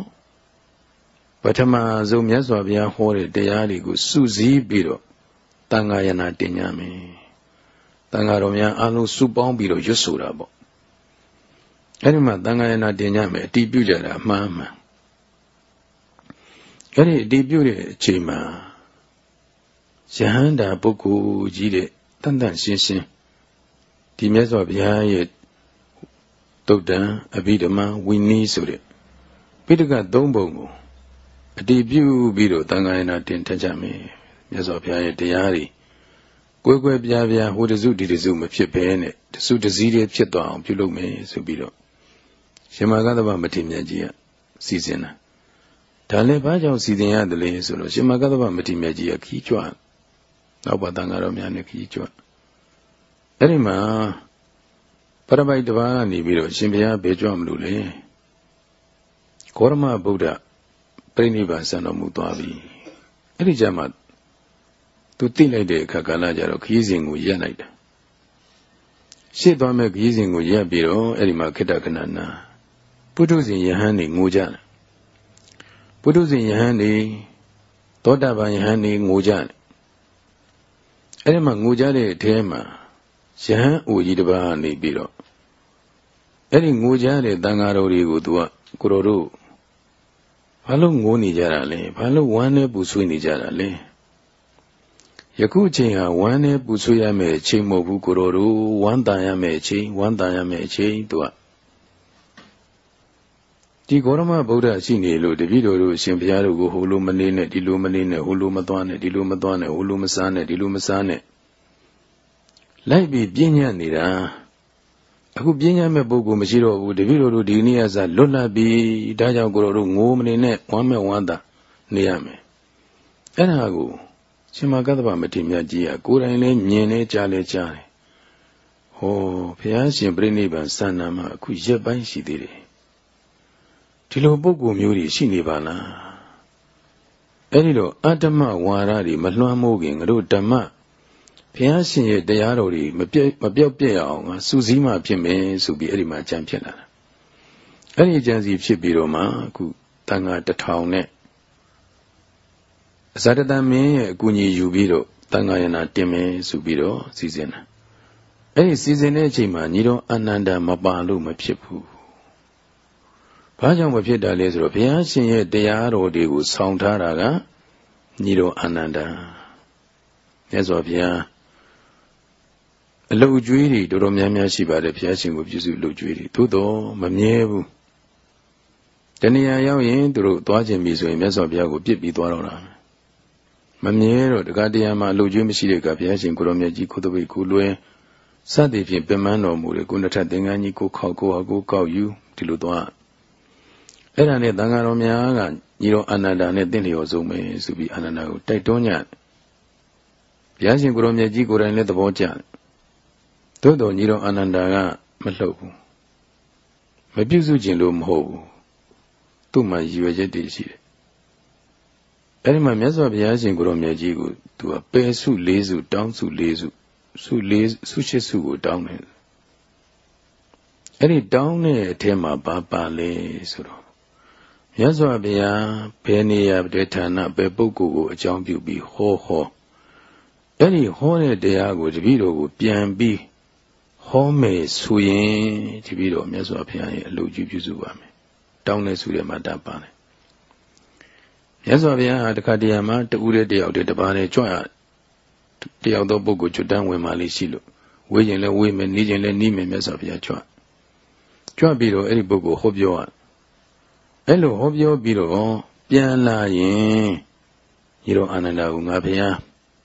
ပထမဆုံးမြတ်စွာဘုရားဟောတဲ့တရားတွေကိုစုစည်းပြီးတော့တန်ဃာယနာတင်ကြမယ်တန်ဃာတော်များအလုံးစုပေါင်းပြီးတော့ရွတ်ဆိုတာပေါ့အဲ့ဒီမှာတန်ဃာယနာတင်ကြမယ်အတီးပြုကြတာအမှန်မှန်အဲ့ဒီအတီးပြုတဲ့အချိန်မှာ ယဟန္တာပုဂ္ဂိုလ်ကြီးတဲ့တန်တန်ရှင်းရှင်းဒီမြတ်စွာဘုရားရဲ့တုတ်တံအဘိဓမ္မာဝိနည်းဆိုတဲ့ပိဋကသုံးပုံကိုအတိပြုပြီးတော့တန်ခါရဏတင်ထကြမယ်မြတ်စွာဘုရားရဲ့တရားတွေကိုယ်ကွယ်ပြားပြားဟိုတစုဒီတစုမဖြစ်ဘဲနဲ့တစုတစည်းတည်းဖြစ်သွားအောင်ပြုလုပ်မယ်ဆိုပြီးတော့ရှင်မဂ္ဂဗမထေရမြတ်ကြီးကစီစဉ်တာဒါလည်းဘာကြောင့်စီစဉ်ရတယ်လဲဆိုတော့ရှင်မဂ္ဂဗမထေရမြတ်ကြီးကခီးကြွ နောက်ပါတန်ဃာတော်များနဲ့ခီးကြွအဲ့ဒီမှာပရပိုက်တစ်ပါးကနေပြီးတော့ရှင်ဘုရားဘေကြွမလို့လေကောရမဗုဒ္ဓပြိဋိဘံဆံတော်မူသွားပြီအဲ့ဒီကြမှာသူသိလိုက်တဲ့အခါကာလကြတော့ခရီးစဉ်ကိုရက်လိုက်တာရှေ့သွားမဲ့ခရီးစဉ်ကိုရက်ပြီးတော့အဲ့ဒီမှာခိတ္တကနနာပုထုဇဉ်ယဟန်နေငိုကြတယ်ပုထုဇဉ်ယဟန်နေသောတာပန်ယဟန်နေငိုကြတယ် အဲ့ဒီမှာငိုကြတဲ့အထဲမှာယဟန်အိုကြီးတစ်ပါးနေပြီးတော့အဲ့ဒီငိုကြတဲ့တန်ဃာတော်တွေကိုသူကကိုတော်တို့ဘာလို့ငိုနေကြတာလဲဘာလို့ဝမ်းနဲ့ပူဆွေးနေကြတာလဲယခုအချိန်ဟာဝမ်းနဲ့ပူဆွေးရမယ့်အချိန်မဟုတ်ဘူးကိုတော်တို့ဝမ်းတန်ရမယ့်အချိန်ဝမ်းတန်ရမယ့်အချိန်သူက ဒီဂေါရမဗုဒ္ဓရှိနေလို့တပည့်တော်တို့အရှင်ဘုရားတို့ကိုဟိုလိုမနေနဲ့ဒီလိုမနေနဲ့ဟိုလိုမသွားနဲ့ဒီလိုမသွားနဲ့ဟိုလိုမစားနဲ့ဒီလိုမစားနဲ့လိုက်ပြီးပြင်းညံ့နေတာအခုပြင်းညံ့မဲ့ပုဂ္ဂိုလ်မရှိတော့ဘူးတပည့်တော်တို့ဒီနေ့ကစားလွတ်လပ်ပြီးဒါကြောင့်ကိုတော်တို့ငိုမနေနဲ့ဝမ်းမဲ့ဝမ်းသာနေရမယ်အဲ့ဒါကိုရှင်မကတ္တဗမထေရမြတ်ကြီးကကိုယ်တိုင်လည်းမြင်နေကြားလည်းကြားတယ်ဟောဘုရားရှင်ပြိဋိဘံစံနာမှာအခုရက်ပိုင်းရှိသေးတယ် ဒီလိုပုဂ္ဂိုလ်မျိုးတွေရှိနေပါလားအဲ့ဒီတော့အတ္တမဝါရတွေမလွှမ်းမိုးခင်ငါတို့ဓမ္မဘုရားရှင်ရဲ့တရားတော်တွေမပြတ်မပြောက်ပြက်အောင်ငါစူးစီးမှဖြစ်မယ်ဆိုပြီးအဲ့ဒီမှာကြံဖြစ်လာတာအဲ့ဒီကြံစီဖြစ်ပြီးတော့မှအခုတန်ဃာတထောင်နဲ့အဇာတတမင်းရဲ့အကူအညီယူပြီးတော့တန်ဃာယနာတင်မယ်ဆိုပြီးတော့စီစဉ်တာအဲ့ဒီစီစဉ်တဲ့အချိန်မှာညီတော်အနန္ဒာမပါလို့မဖြစ်ဘူး ဘာကြောင့်မဖြစ်တာလဲဆိုတော့ဘုရားရှင်ရဲ့တရားတော်တွေကိုဆောင်ထားတာကညီတော်အနန္ဒာမြတ်စွာဘုရားအလုတ်ကျွေးတွေတော်တော်များများရှိပါတယ်ဘုရားရှင်ကိုပြုစုလုတ်ကျွေးတွေသို့တော့မမြဲဘူးတဏှာရောက်ရင်သူတို့သွားခြင်းပြီဆိုရင်မြတ်စွာဘုရားကိုပြစ်ပြီးသွားတော့တာမမြဲတော့တက္ကတရားမှာအလုတ်ကျွေးမရှိတဲ့ကဘုရားရှင်ကိုရောမြတ်ကြီးကိုတပိတ်ကိုလွယ်စသည်ဖြင့်ပင်မတော်မူတယ်ကိုနှစ်ထပ်သင်္ကန်းကြီးကိုခောက်ကိုဟာကိုကောက်ယူဒီလိုသွား အဲ့ဒါနဲ့သံဃာတော်များကညီတော်အာနန္ဒာနဲ့တင့်လျော်ဆုံးပဲဆိုပြီးအာနန္ဒာကိုတိုက်တွန်းကြတယ်ဘုရားရှင်ကိုရောမြတ်ကြီးကိုယ်တိုင်လည်းသဘောကျတယ်သို့တော်ညီတော်အာနန္ဒာကမလှုပ်ဘူးမပြုစုခြင်းလို့မဟုတ်ဘူးသူ့မှာရည်ရွယ်ချက်တွေရှိတယ်အဲ့ဒီမှာမြတ်စွာဘုရားရှင်ကိုရောမြတ်ကြီးကိုသူကပယ်စု၄စုတောင်းစု၄စုစုလေးစုရှစ်စုကိုတောင်းတယ်အဲ့ဒီတောင်းတဲ့အထဲမှာဘာပါလဲဆိုတော့ မြတ်စွာဘုရားဘယ်နေရာဘယ်ဌာနဘယ်ပုဂ္ဂိုလ်ကိုအကြောင်းပြုပြီးဟောဟောအဲ့ဒီဟောတဲ့တရားကိုတပည့်တော်ကိုပြန်ပြီးဟောမယ်ဆိုရင်တပည့်တော်မြတ်စွာဘုရားရဲ့အလိုကြီးပြုစုပါမယ်တောင်းတဲ့ဆုတဲ့မှာတတ်ပါတယ်မြတ်စွာဘုရားဟာတခါတရံမှာတူတဲ့တယောက်တည်းတပါးနဲ့ကြွရတယောက်သောပုဂ္ဂိုလ်ကျွတ်တန်းဝင်မှလေးရှိလို့ဝေးရင်လည်းဝေးမယ်နီးရင်လည်းနီးမယ်မြတ်စွာဘုရားကြွကြွပြီးတော့အဲ့ဒီပုဂ္ဂိုလ်ဟောပြောရ အဲ့လိုဟောပြောပြီးတော့ပြန်လာရင်ညီတော်အာနန္ဒာကိုငါဘုရား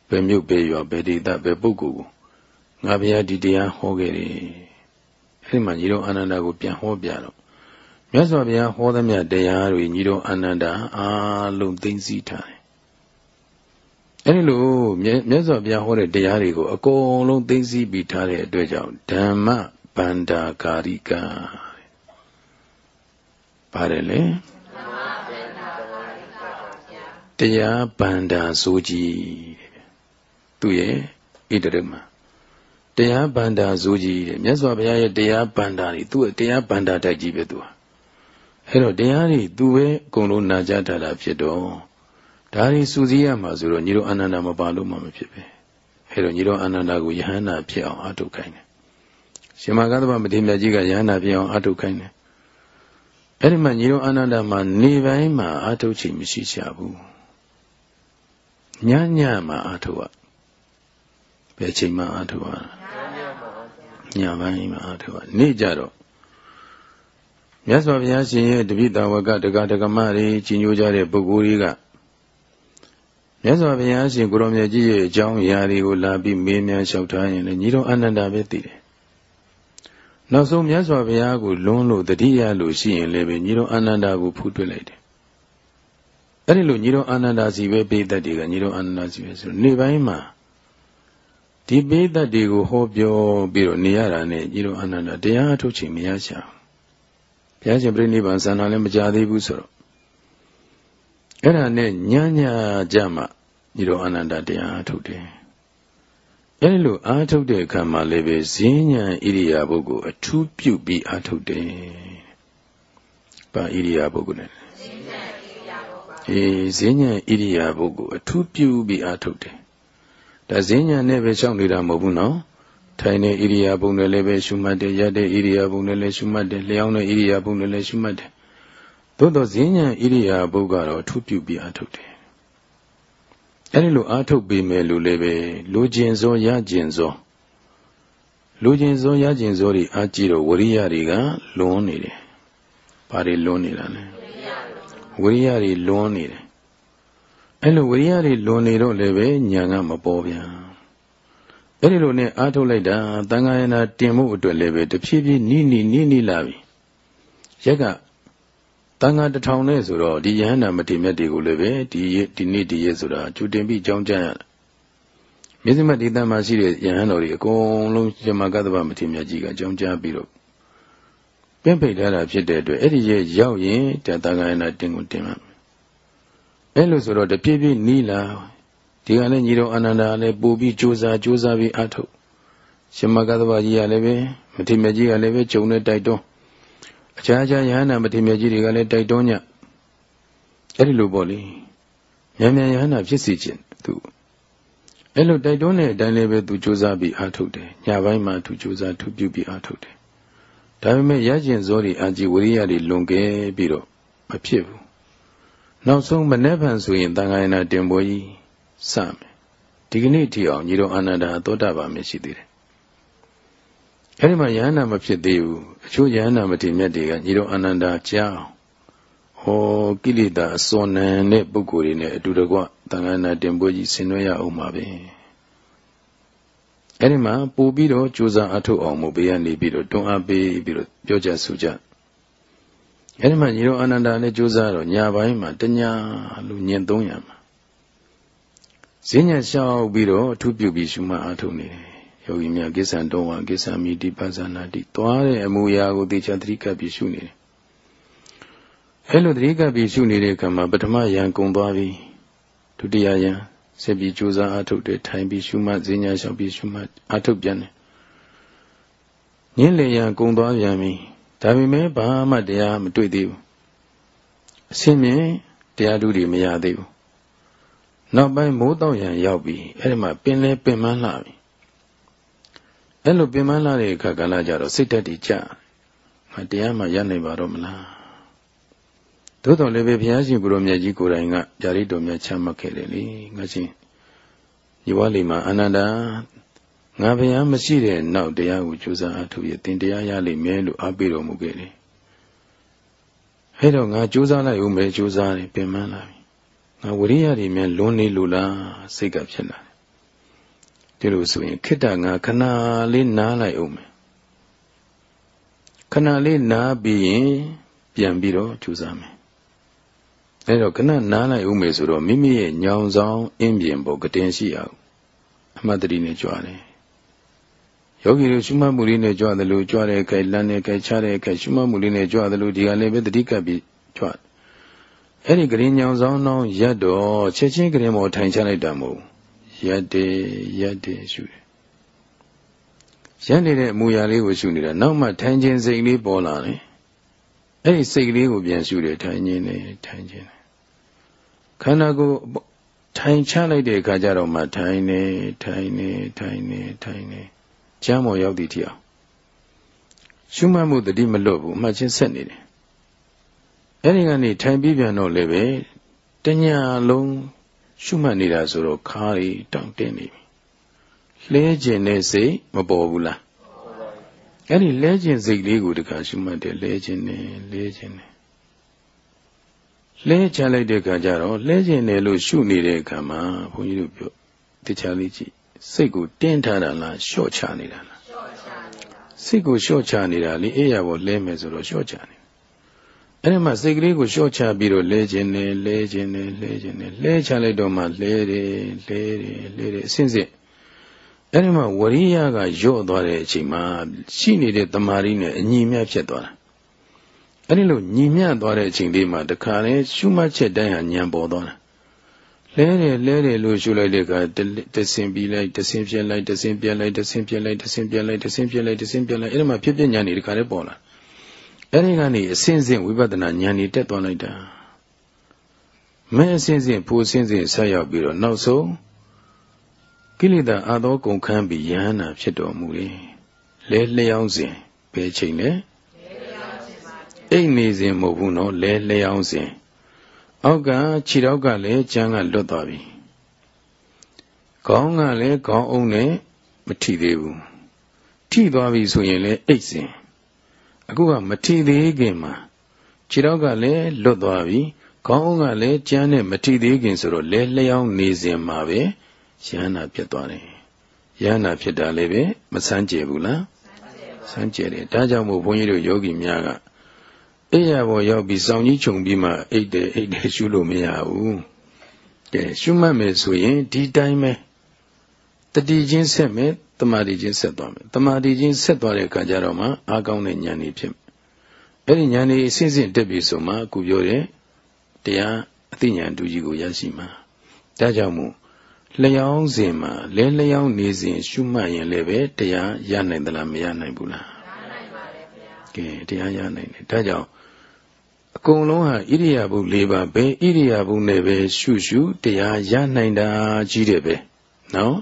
ဘယ်မြို့ဘယ်ရွာဘယ်ဒေသဘယ်ပုဂ္ဂိုလ်ကိုငါဘုရားဒီတရားဟောခဲ့တယ်အဲ့ဒီမှာညီတော်အာနန္ဒာကိုပြန်ဟောပြတော့မြတ်စွာဘုရားဟောသမျှတရားတွေညီတော်အာနန္ဒာအားလုံးသိသိထားတယ်အဲဒီလိုမြတ်စွာဘုရားဟောတဲ့တရားတွေကိုအကုန်လုံးသိသိပြီးထားတဲ့အတွက်ကြောင့်ဓမ္မဗန္တာကာရိက ပါတယ်လေတရားဗန္တာဆိုကြီးသူရဲ့ဣတရမတရားဗန္တာဆိုကြီးတဲ့မြတ်စွာဘုရားရဲ့တရားဗန္တာတွေသူ့ရဲ့တရားဗန္တာတိုက်ကြီးပဲသူဟာအဲ့တော့တရားတွေသူပဲအကုန်လုံးနာကြားထားတာဖြစ်တော့ဒါတွေစူးစီးရမှာဆိုတော့ညီတော်အာနန္ဒာမပါလို့မှမဖြစ်ပဲအဲတော့ညီတော်အာနန္ဒာကိုယဟန္တာဖြစ်အောင်အထုတ်ခိုင်းတယ်ရှင်မကသဗ္ဗမထေရမြတ်ကြီးကယဟန္တာဖြစ်အောင်အထုတ်ခိုင်းတယ် အဲ့ဒီမှာညီတော်အာနန္ဒာမှာနေပိုင်းမှာအထုတ်ချိန်မရှိချဘူးညညမှာအထုတ်ရဘယ်ချိန်မှာအထုတ်ရညပိုင်းမှာအထုတ်ရနေ့ကြတော့မြတ်စွာဘုရားရှင်ရဲ့တပိတဝကတက္ကဒကမတွေကြီးညိုကြတဲ့ပုဂ္ဂိုလ်တွေကမြတ်စွာဘုရားရှင်ကိုရောမြတ်ကြီးရဲ့အကြောင်းအရာတွေကိုလာပြီးမေးမြန်းလျှောက်ထားရင်လည်းညီတော်အနန္ဒာပဲသိတယ်။ နောက်ဆုံးမြတ်စွာဘုရားကိုလွန်းလို့တတိယလို့ရှိရင်လည်းပဲညီတော်အနန္ဒာကိုဖူးတွေ့လိုက်တယ်။အဲဒီလိုညီတော်အနန္ဒာစီပဲပိသက်တွေကညီတော်အနန္ဒာစီပဲဆိုနေ့ပိုင်းမှာဒီပိသက်တွေကိုဟောပြောပြီးတော့နေရတာနဲ့ညီတော်အနန္ဒာတရားထုတ်ချိန်မရချဘူး။ဘုရားရှင်ပြိဋိဘံဇာနာလည်းမကြသေးဘူးဆိုတော့အဲ့ဒါနဲ့ညညကြမှညီတော်အာနန္ဒတရားထုတ်တယ် အဲ့ဒီလိုအားထုတ်တဲ့အခါမှာလည်းပဲဈဉ္ဉံဣရိယာပုဂ္ဂိုလ်အထူးပြုပြီးအားထုတ်တယ်။ပါဣရိယာပုဂ္ဂိုလ်နဲ့အေးဈဉ္ဉံဣရိယာပုဂ္ဂိုလ်အထူးပြုပြီးအားထုတ်တယ်။ဒါဈဉ္ဉံနဲ့ပဲရှောက်နေတာမဟုတ်ဘူးနော်။ထိုင်တဲ့ဣရိယာပုနဲ့လည်းပဲရှုမှတ်တယ်၊ရတဲ့ဣရိယာပုနဲ့လည်းရှုမှတ်တယ်၊လျောင်းတဲ့ဣရိယာပုနဲ့လည်းရှုမှတ်တယ်သို့တော့ဈဉ္ဉံဣရိယာပုကတော့ထူးပြုပြီးအားထုတ်တယ် အဲဒီလိုအားထုတ်ပေမဲ့လို့လည်းပဲလူကျင်စောရကျင်စောလူကျင်စောရကျင်စောတွေအားကြည့်တော့ဝရိယတွေကလွန်နေတယ်။ဘာတွေလွန်နေတာလဲ။ဝရိယတွေလွန်နေတယ်။အဲလိုဝရိယတွေလွန်နေတော့လည်းပဲညာကမပေါ်ပြန်။အဲဒီလိုနဲ့အားထုတ်လိုက်တာသံဃာယနာတင်မှုအတွက်လည်းပဲတဖြည်းဖြည်းနီးနီးနီးနီးလာပြီ။ရက်က တန်ဃာတထောင်နဲ့ဆိုတော့ဒီယဟန္တာမတိမြတ်တွေကိုလည်းပဲဒီဒီနေ့ဒီရက်ဆိုတာကျူတင်ပြီးကြောင်းကြရတာမြစ်မတ်ဒီတန်မှာရှိတဲ့ယဟန်တော်တွေအကုန်လုံးဇမကတ္တဗမတိမြတ်ကြီးကကြောင်းကြပြီးတော့ပြင့်ဖိတ်ထားတာဖြစ်တဲ့အတွက်အဲ့ဒီရဲ့ရောက်ရင်တန်ဃာယနာတင်ကိုတင်မှာအဲ့လိုဆိုတော့တပြည့်ပြည့်နီးလာဒီကနေ့ညီတော်အာနန္ဒာလည်းပူပြီးကြိုးစားကြိုးစားပြီးအထုတ်ရှင်မကတ္တဗကြီးကလည်းပဲမတိမြတ်ကြီးကလည်းပဲဂျုံနဲ့တိုက်တွန်း အခြားခြားယဟန္တာမထေရကြီးတွေကလည်းတိုက်တွန်းညအဲ့ဒီလိုပေါ့လေမြန်မြန်ယဟန္တာဖြစ်စီခြင်းသူအဲ့လိုတိုက်တွန်းတဲ့အတိုင်းလည်းပဲသူစူးစမ်းပြီးအားထုတ်တယ်ညပိုင်းမှာသူစူးစမ်းသူပြုပြီးအားထုတ်တယ်ဒါပေမဲ့ရကျင်စောတွေအာကြည်ဝရိယတွေလွန်ကဲပြီးတော့မဖြစ်ဘူးနောက်ဆုံးမနေ့ဖန်ဆိုရင်တန်ခါရဏတင်ပွဲကြီးစမယ်ဒီကနေ့ထိအောင်ညီတော်အာနန္ဒာသောတာပန်မရှိသေးတယ် အဲဒီမှာယဟန္တာမဖြစ်သေးဘူးအချို့ယဟန္တာမတိမြတ်တွေကညီတော်အာနန္ဒာကြားအောင်ဟောကိလေသာအစောနံတဲ့ပုဂ္ဂိုလ်တွေနဲ့အတူတကွတန်ခါရဏတင်ပွဲကြီးဆင်နွှဲရအောင်ပါပဲအဲ့ဒီမှာပို့ပြီးတော့ကြိုးစားအထုတ်အောင်မို့ဘေးကနေပြီးတော့တွန်းအားပေးပြီးတော့ပြောကြဆိုကြအဲ့ဒီမှာညီတော်အာနန္ဒာလည်းကြိုးစားတော့ညာပိုင်းမှာတညာလူညင်300မှာဈဉ္ညာလျှောက်ပြီးတော့အထုပြုပြီးရှုမှတ်အထုတ်နေတယ် ယောဂီများကိစ္ဆံတော်ဝါကိစ္ဆံမိတိပဇာနာတိသွားတဲ့အမူအရာကိုသိချသတိကပ်ပြီးရှုနေတယ်အဲ့လိုသတိကပ်ပြီးရှုနေတဲ့အခါမှာပထမယံကုံသွားပြီးဒုတိယယံဆက်ပြီးကြိုးစားအထုတ်တယ်ထိုင်ပြီးရှုမှတ်ဈဉ္ညာလျှောက်ပြီးရှုမှတ်အထုတ်ပြန်တယ်ညင်းလေရန်ကုံသွားပြန်ပြီဒါပေမဲ့ဘာမှတရားမတွေ့သေးဘူးအစင်းမြင်တရားဓုတွေမရသေးဘူးနောက်ပိုင်းမိုးတော့ရန်ရောက်ပြီအဲ့ဒီမှာပင်လဲပင်မလှပြီ အဲ့လိုပင်မလှတဲ့အခါကလည်းကြတော့စိတ်ဓာတ်တွေကြငါတရားမှရနိုင်ပါတော့မလားသို့တော်လည်းပဲဘုရားရှင်ကိုရောမြတ်ကြီးကိုယ်တိုင်ကဂျာရိတော်မြတ်ချမှတ်ခဲ့တယ်လေငါရှင်ညီဝါလီမှာအနန္တငါဘုရားမရှိတဲ့နောက်တရားကိုကြိုးစားအထုရတင်တရားရလိမ့်မယ်လို့အားပေးတော်မူခဲ့တယ်။အဲတော့ငါကြိုးစားလိုက်ဦးမယ်ကြိုးစားတယ်ပြင်ပန်းလာပြီ။ငါဝရိယတွေမြန်လွန်နေလို့လားစိတ်ကဖြစ်လာတယ်။ ဒီလိုဆိုရင်ခိတ္တငါခဏလေးနားလိုက်ဦးမယ်။ခဏလေးနားပြီးရင်ပြန်ပြီးတော့ကြိုးစားမယ်။အဲတော့ခဏနားလိုက်ဦးမယ်ဆိုတော့မိမိရဲ့ညောင်ဆောင်အင်းပြင်ပေါ်ကတင်ရှိအောင်အမှတ်တရနဲ့ကြွားတယ်ယောဂီတို့ရှုမှတ်မှုလေးနဲ့ကြွတယ်လို့ကြွတဲ့ခိုင်လမ်းတဲ့ခိုင်ချတဲ့ခိုင်ရှုမှတ်မှုလေးနဲ့ကြွတယ်လို့ဒီကလည်းပဲတတိကပ်ပြီးကြွအဲ့ဒီကရင်ညောင်ဆောင်တော့ရက်တော့ချက်ချင်းကရင်ပေါ်ထိုင်ချလိုက်တာမဟုတ် ရက်တယ်ရက်တယ်ရှုတယ်ရက်နေတဲ့အမူအရာလေးကိုရှုနေတာနောက်မှထိုင်ခြင်းစိတ်လေးပေါ်လာတယ်အဲ့ဒီစိတ်ကလေးကိုပြန်ရှုတယ်ထိုင်ခြင်းနဲ့ထိုင်ခြင်းနဲ့ခန္ဓာကိုယ်ထိုင်ချလိုက်တဲ့အခါကျတော့မှထိုင်နေထိုင်နေထိုင်နေထိုင်နေကျမ်းပေါ်ရောက်သည့်ထိအောင်ရှုမှတ်မှုတတိမလွတ်ဘူးအမှတ်ချင်းဆက်နေတယ်အဲ့ဒီကနေထိုင်ပြီးပြန်တော့လည်းပဲတညာလုံး ရှုမှတ်နေတာဆိုတော့ခါးရီတောင့်တင်းနေပြီလဲကျင်တဲ့စိတ်မပေါ်ဘူးလားအဲ့ဒီလဲကျင်စိတ်လေးကိုတခါရှုမှတ်တယ်လဲကျင်နေလဲကျင်နေလဲချလိုက်တဲ့အခါကျတော့လဲကျင်တယ်လို့ရှုနေတဲ့အခါမှာဘုန်းကြီးတို့ပြောတခြားလေးကြည့်စိတ်ကိုတင်းထားတာလားလျှော့ချနေတာလားစိတ်ကိုလျှော့ချနေတာလေအေးရပေါ်လဲမယ်ဆိုတော့လျှော့ချနေ အဲ့ဒီမှာစိတ်ကလေးကိုလျှော့ချပြီးတော့လဲခြင်းနဲ့လဲခြင်းနဲ့လဲခြင်းနဲ့လဲချလိုက်တော့မှလဲတယ်လဲတယ်လဲတယ်အစဉ်စဉ်အဲ့ဒီမှာဝရိယကညော့သွားတဲ့အချိန်မှာရှိနေတဲ့တမာရီနဲ့အညီမြတ်ဖြစ်သွားတာအဲ့ဒီလိုညီမြတ်သွားတဲ့အချိန်လေးမှာတခါလဲရှုမှတ်ချက်တိုင်းဟာညံပေါ်သွားတာလဲတယ်လဲတယ်လို့ရှုလိုက်တဲ့အခါတဆင်ပြီးလိုက်တဆင်ပြက်လိုက်တဆင်ပြက်လိုက်တဆင်ပြက်လိုက်တဆင်ပြက်လိုက်တဆင်ပြက်လိုက်တဆင်ပြက်လိုက်အဲ့ဒီမှာဖြစ်ပြဉာဏ်တွေဒီခါလေးပေါ်လာ အဲ့ဒီကနေအစဉ်စဉ်ဝိပဿနာဉာဏ်တွေတက်သွားလိုက်တာမဲအစဉ်စဉ်ဖို့အစဉ်စဉ်ဆက်ရောက်ပြီးတော့နောက်ဆုံးကိလေသာအာသောကုန်ခန်းပြီးယဟနာဖြစ်တော်မူတယ်လဲလျောင်းစဉ်ဘယ်ချိန်လဲအိတ်နေစဉ်မဟုတ်ဘူးနော်လဲလျောင်းစဉ်အောက်ကခြေထောက်ကလည်းကြမ်းကလွတ်သွားပြီခေါင်းကလည်းခေါင်းအုံးနဲ့မထိသေးဘူးထိသွားပြီဆိုရင်လည်းအိတ်စဉ် အခုကမထိသေးခင်မှာခြေထောက်ကလည်းလွတ်သွားပြီခေါင်းအုံးကလည်းကြမ်းနဲ့မထိသေးခင်ဆိုတော့လဲလျောင်းနေစဉ်မှာပဲရဟနာဖြစ်သွားတယ်ရဟနာဖြစ်တာလည်းပဲမဆန်းကျယ်ဘူးလားဆန်းကျယ်တယ်ဒါကြောင့်မို့ဘုန်းကြီးတို့ယောဂီများကအိယာပေါ်ရောက်ပြီးစောင်းကြီးခြုံပြီးမှအိတ်တယ်အိတ်တယ်ရှုလို့မရဘူးကဲရှုမှတ်မယ်ဆိုရင်ဒီတိုင်းပဲ တတိချင်းဆက်မယ်တမာတိချင်းဆက်သွားမယ်တမာတိချင်းဆက်သွားတဲ့အခါကျတော့မှအာကောင်းတဲ့ဉာဏ်ကြီးဖြစ်အဲ့ဒီဉာဏ်ကြီးအစဉ်စဉ်တက်ပြီဆိုမှအခုပြောတဲ့တရားအသိဉာဏ်တူကြီးကိုရရှိမှာဒါကြောင့်မို့လျောင်းစဉ်မှာလဲလျောင်းနေစဉ်ရှုမှတ်ရင်လည်းပဲတရားရနိုင်သလားမရနိုင်ဘူးလားရနိုင်ပါလေဗျာကဲတရားရနိုင်တယ်ဒါကြောင့်အကုန်လုံးဟာဣရိယာပု၄ပါးပဲဣရိယာပုနဲ့ပဲရှုရှုတရားရနိုင်တာကြီးတယ်ပဲနော်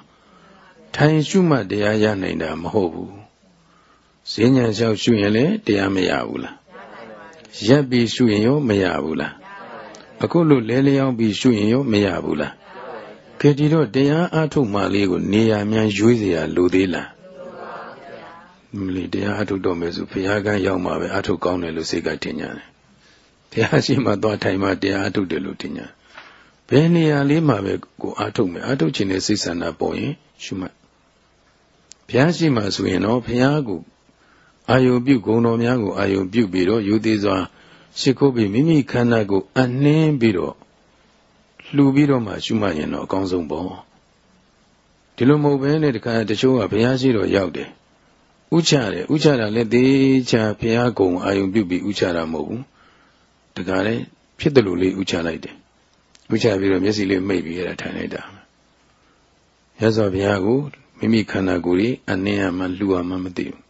ထိုင်ရှုမှတရားရနိုင်တာမဟုတ်ဘူးဈဉ္ညာလျှောက်ရှုရင်လည်းတရားမရဘူးလားရက်ပြီးရှုရင်ရောမရဘူးလားအခုလို့လဲလျောင်းပြီးရှုရင်ရောမရဘူးလားခေတီတော့တရားအထုတ်မှလေးကိုနေရာများရွေးเสียလိုသေးလားမလီတရားအထုတ်တော့မယ်ဆိုဘုရားကရောက်မှပဲအထုတ်ကောင်းတယ်လို့စိတ်ကထင်ကြတယ်ဘုရားရှိမှသွားထိုင်မှတရားအထုတ်တယ်လို့ထင်ကြ ဘယ်နေရာလေးမှာပဲကိုအထုတ်မယ်အထုတ်ခြင်းနဲ့စိတ်ဆန္ဒပေါ်ရင်ရှုမှတ်ဘုရားရှိမှဆိုရင်တော့ဘုရားကိုအာယုပြုဂုဏ်တော်များကိုအာယုပြုပြီးတော့ယူသေးစွာရှိခိုးပြီးမိမိခန္ဓာကိုအနှင်းပြီးတော့လှူပြီးတော့မှရှုမှတ်ရင်တော့အကောင်းဆုံးပေါ့ဒီလိုမဟုတ်ဘဲနဲ့တခါတချို့ကဘုရားရှိတော်ရောက်တယ်ဥချတယ်ဥချတာလည်းသေးချာဘုရားကုံအာယုပြုပြီးဥချတာမဟုတ်ဘူးတခါလေဖြစ်တယ်လို့လေးဥချလိုက်တယ် ဥချပြီးတော့မျက်စိလေးမိတ်ပြီးရတာထိုင်လိုက်တာရသော်ဘုရားကိုမိမိခန္ဓာကိုယ်ကြီးအနှင်းရမှလှူရမှမသိဘူး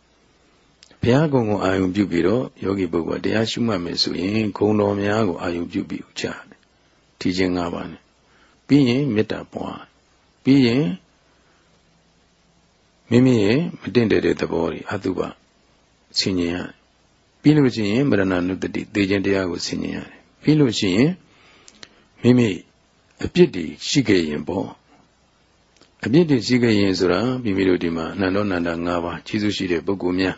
ဘုရားကုံကိုအာယုံပြုပြီးတော့ယောဂီပုဂ္ဂိုလ်တရားရှုမှတ်မယ်ဆိုရင်ဂုံတော်များကိုအာယုံပြုပြီးဥချတယ်ထီခြင်း၅ပါးနဲ့ပြီးရင်မေတ္တာပွားပြီးရင်မိမိရဲ့မတင့်တယ်တဲ့သဘောတွေအတုပဆင်ញင်ရပြီးလို့ရှိရင်မရဏနုတ္တိသေခြင်းတရားကိုဆင်ញင်ရတယ်ပြီးလို့ရှိရင် မိမိအပြစ်တွေရှိခဲ့ရင်ပေါ့အပြစ်တွေရှိခဲ့ရင်ဆိုတာမိမိတို့ဒီမှာအနန္တောနန္ဒ၅ပါးကြီးစုရှိတဲ့ပုဂ္ဂိုလ်များ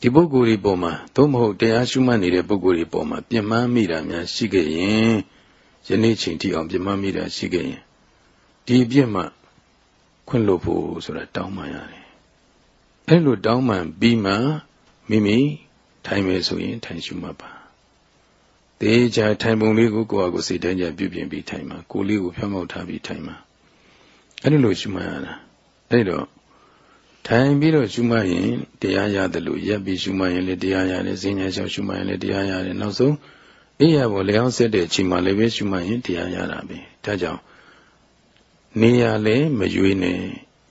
ဒီပုဂ္ဂိုလ်တွေပေါ်မှာသို့မဟုတ်တရားရှုမှတ်နေတဲ့ပုဂ္ဂိုလ်တွေပေါ်မှာပြမမိတာများရှိခဲ့ရင်ယနေ့ချိန်ထိအောင်ပြမမိတာရှိခဲ့ရင်ဒီအပြစ်မှခွင့်လို့ဖို့ဆိုတာတောင်းပန်ရတယ်အဲ့လိုတောင်းပန်ပြီးမှမိမိထိုင်မယ်ဆိုရင်ထိုင်ရှုမှတ်ပါ တေချာထိုင်ပုံလေးကိုကိုယ့်အကိုစိတ်တိုင်းကြပြုပြင်ပြီးထိုင်မှာကိုယ်လေးကိုဖြောင်းမောက်ထားပြီးထိုင်မှာအဲ့ဒီလိုရှုမှတ်ရတာအဲ့တော့ထိုင်ပြီးတော့ရှုမှတ်ရင်တရားရတယ်လို့ရပ်ပြီးရှုမှတ်ရင်လည်းတရားရတယ်ဈဉ္ညာလျှောက်ရှုမှတ်ရင်လည်းတရားရတယ်နောက်ဆုံးအိယာဘောလျောင်းဆက်တဲ့အချိန်မှလည်းပဲရှုမှတ်ရင်တရားရတာပဲဒါကြောင့်နေရလည်းမရွေးနဲ့ဣ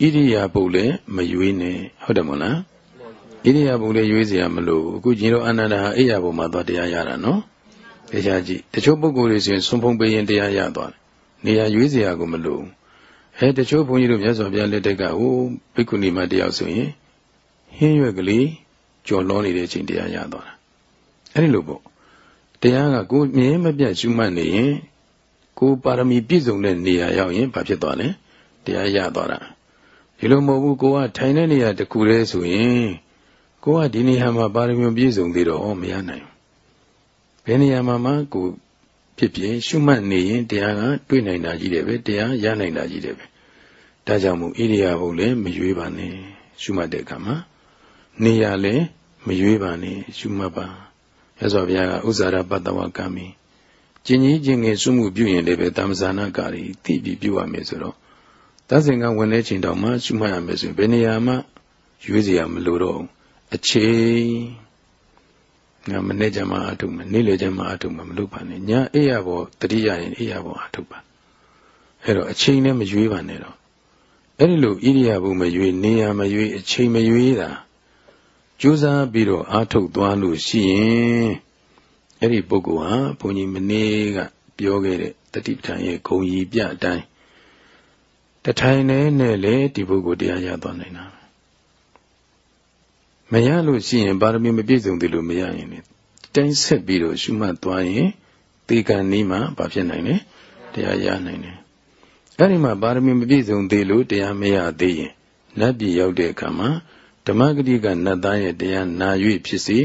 ရိယာပုတ်လည်းမရွေးနဲ့ဟုတ်တယ်မို့လားဣရိယာပုတ်လည်းရွေးစရာမလိုအခုကျင်တော့အနန္ဒာအိယာပုတ်မှာသွားတရားရတာနော် တေချာကြည့်တချို့ပုဂ္ဂိုလ်တွေဆိုရင်ဆွန်ဖုံပေးရင်တရားရသွားတယ်နေရာရွေးစရာကိုမလိုဘူးအဲတချို့ဘုန်းကြီးတို့မြတ်စွာဘုရားလက်ထက်ကဟိုဘိက္ခုနီမတရားဆိုရင်ဟင်းရွက်ကလေးကြော်လွန်နေတဲ့အချိန်တရားရသွားတာအဲ့ဒီလိုပေါ့တရားကကိုမြင်မပြတ်ရှုမှတ်နေရင်ကိုပါရမီပြည့်စုံတဲ့နေရာရောက်ရင်ဘာဖြစ်သွားလဲတရားရသွားတာဒီလိုမဟုတ်ဘူးကိုကထိုင်တဲ့နေရာတခုတည်းဆိုရင်ကိုကဒီနေရာမှာပါရမီပြည့်စုံသေးတော့မရနိုင်ဘူး ဘယ်နေရာမှာမှကိုဖြစ်ဖြစ်ရှုမှတ်နေရင်တရားကတွေ့နိုင်တာကြီးတယ်ပဲတရားရနိုင်တာကြီးတယ်ပဲဒါကြောင့်မို့ဣရိယာပုလည်းမရွေးပါနဲ့ရှုမှတ်တဲ့အခါမှာနေရာလည်းမရွေးပါနဲ့ရှုမှတ်ပါရသော်ဘုရားကဥဇာရပတ္တဝကံမီကျင်ကြီးကျင်ငယ်စွမှုပြုရင်လည်းပဲတမ္ပဇာနာကာရီသိပြီးပြုရမယ်ဆိုတော့သတ်စဉ်ကဝင်တဲ့ချိန်တောင်မှရှုမှတ်ရမယ်ဆိုရင်ဘယ်နေရာမှရွေးစရာမလိုတော့အချိန်ငါ မနေ့ကျမှအထုမယ်နေ့လေကျမှအထုမယ်မလုပ်ပါနဲ့ညာအိယာဘောတတိယရင်အိယာဘောအထုပါအဲ့တော့အချိန်နဲ့မရွေးပါနဲ့တော့အဲ့ဒီလိုဣရိယာပုမရွေးနေရာမရွေးအချိန်မရွေးတာကြိုးစားပြီးတော့အာထုတ်သွားလို့ရှိရင်အဲ့ဒီပုဂ္ဂိုလ်ဟာဘုန်းကြီးမနေ့ကပြောခဲ့တဲ့တတိပဋ္ဌာန်ရဲ့ဂုံကြီးပြအတိုင်းတထိုင်နဲ့နဲ့လေဒီပုဂ္ဂိုလ်တရားရသွားနိုင်တာ မရလို့ရှိရင်ပါရမီမပြည့်စုံသေးလို့မရရင်လေတိုင်းဆက်ပြီးတော့ရှုမှတ်သွားရင်တေကံနီးမှဘာဖြစ်နိုင်လဲတရားရနိုင်တယ်အဲ့ဒီမှာပါရမီမပြည့်စုံသေးလို့တရားမရသေးရင်နတ်ပြည်ရောက်တဲ့အခါမှာဓမ္မဂတိကနတ်သားရဲ့တရားနာ၍ဖြစ်စေ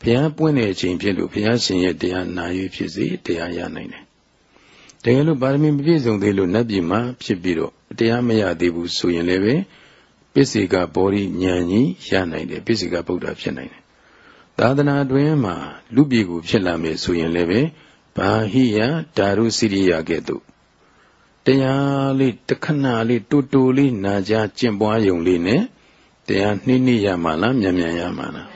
ဘုရားပွင့်တဲ့အချိန်ဖြစ်လို့ဘုရားရှင်ရဲ့တရားနာ၍ဖြစ်စေတရားရနိုင်တယ်တကယ်လို့ပါရမီမပြည့်စုံသေးလို့နတ်ပြည်မှာဖြစ်ပြီးတော့တရားမရသေးဘူးဆိုရင်လည်း ပဲပစ္စေကဘောရိဉာဏ်ကြီးရနိုင်တယ်ပစ္စေကဗုဒ္ဓဖြစ်နိုင်တယ်သာသနာတွင်မှာလူပြည်ကိုဖြစ်လာမယ်ဆိုရင်လည်းပဲဘာဟိယဓာရုစိရိယကဲ့သို့တရားလေးတခဏလေးတူတူလေးနာကြကျင့်ပွားယုံလေးနဲ့တရားနှိမ့်နှိရမှာလားမြန်မြန်ရမှာလား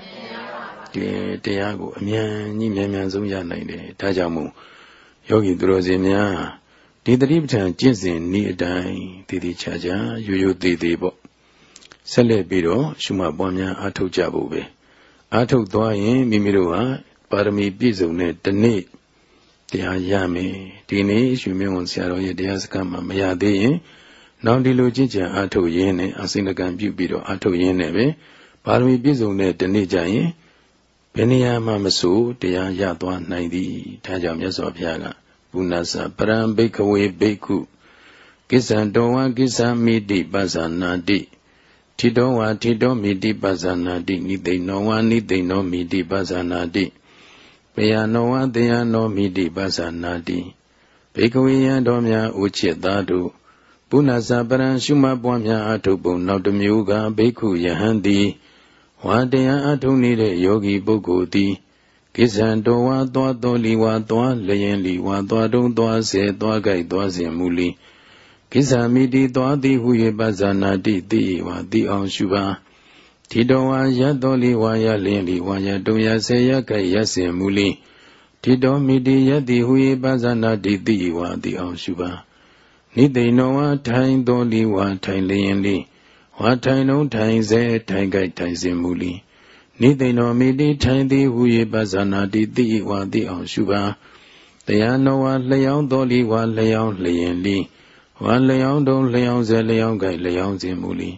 ဒီတရားကိုအမြန်ကြီးမြန်မြန်ဆုံးရနိုင်တယ်ဒါကြောင့်မို့ယောဂီသူတော်စင်များဒီတတိပဋ္ဌာန်ကျင့်စဉ်ဤအတိုင်းတည်တည်ချာချာရိုးရိုးသေးသေးပေါ့ ဆက်လက်ပြီးတော့ရှုမှတ်ပွားများအားထုတ်ကြဖို့ပဲအားထုတ်သွားရင်မိမိတို့ဟာပါရမီပြည့်စုံတဲ့တနေ့တရားရမယ်ဒီနေ့ရွှေမင်းဝန်ဆရာတော်ရဲ့တရားစကားမှာမရသေးရင်နောက်ဒီလိုကြည်ကြံအထုတ်ရင်းနဲ့အစိမ့်ကံပြုပြီးတော့အထုတ်ရင်းနဲ့ပဲပါရမီပြည့်စုံတဲ့တနေ့ကျရင်ဘယ်နေရာမှမဆိုတရားရသွားနိုင်သည်ဒါကြောင့်မြတ်စွာဘုရားကဘုနာစပရံဘိခဝေဘိက္ခုကိစ္ဆံတောဝကိစ္ဆာမိတိပဇာနာတိ ထိတောဝထိတောမိတိပဇာနာတိနိသိဏောဝနိသိဏောမိတိပဇာနာတိပယနောဝတေယနောမိတိပဇာနာတိဘေကဝေယံတော်များဥချစ်သားတို့ဘုနာစပရံရှုမပွားများအထုပ်ပုံနောက်တစ်မျိုးကဘိက္ခုယဟန်သည်ဝါတရားအထုံနေတဲ့ယောဂီပုဂ္ဂိုလ်သည်ကိစ္ဆံတော်ဝါသွားတော်လီဝါသွားလျင်လီဝါသွားတုံးသွားစေသွားကြိုက်သွားစဉ်မူလီ ကိစ္ဆာမိတိသွားသည်ဟု၍ပဇာနာတိတိဝါတိအောင်ရှုပါဒီတော်ဝါရတော်လီဝါရလျင်လီဝါရတုံရစေရကြိုက်ရစဉ်မူလီဒီတော်မိတိယတိဟု၍ပဇာနာတိတိဝါတိအောင်ရှုပါနိသိဏောဝါထိုင်တော်လီဝါထိုင်လျင်လီဝါထိုင်လုံးထိုင်စေထိုင်ကြိုက်ထိုင်စဉ်မူလီနိသိဏောမိတိထိုင်သည်ဟု၍ပဇာနာတိတိဝါတိအောင်ရှုပါတရားနောဝါလျောင်းတော်လီဝါလျောင်းလျင်လီ ဝါလျောင်းတုံလျောင်းစေလျောင်းကြိုက်လျောင်းစဉ်မူလီ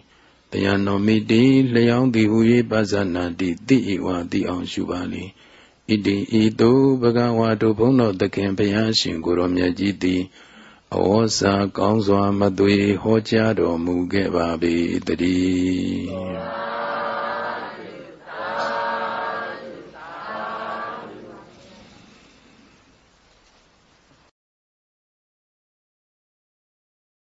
တရားနောမိတိလျောင်းသည်ဟု၍ပဇာနာတိတိဝါတိအောင်ရှုပါလီဣတိဤသို့ဘဂဝါတို့ဘုန်းတော်သခင်ဘုရားရှင်ကိုရောမြတ်ကြီးသည်အဝေါ်စာကောင်းစွာမသွေဟောကြားတော်မူခဲ့ပါပေတည်း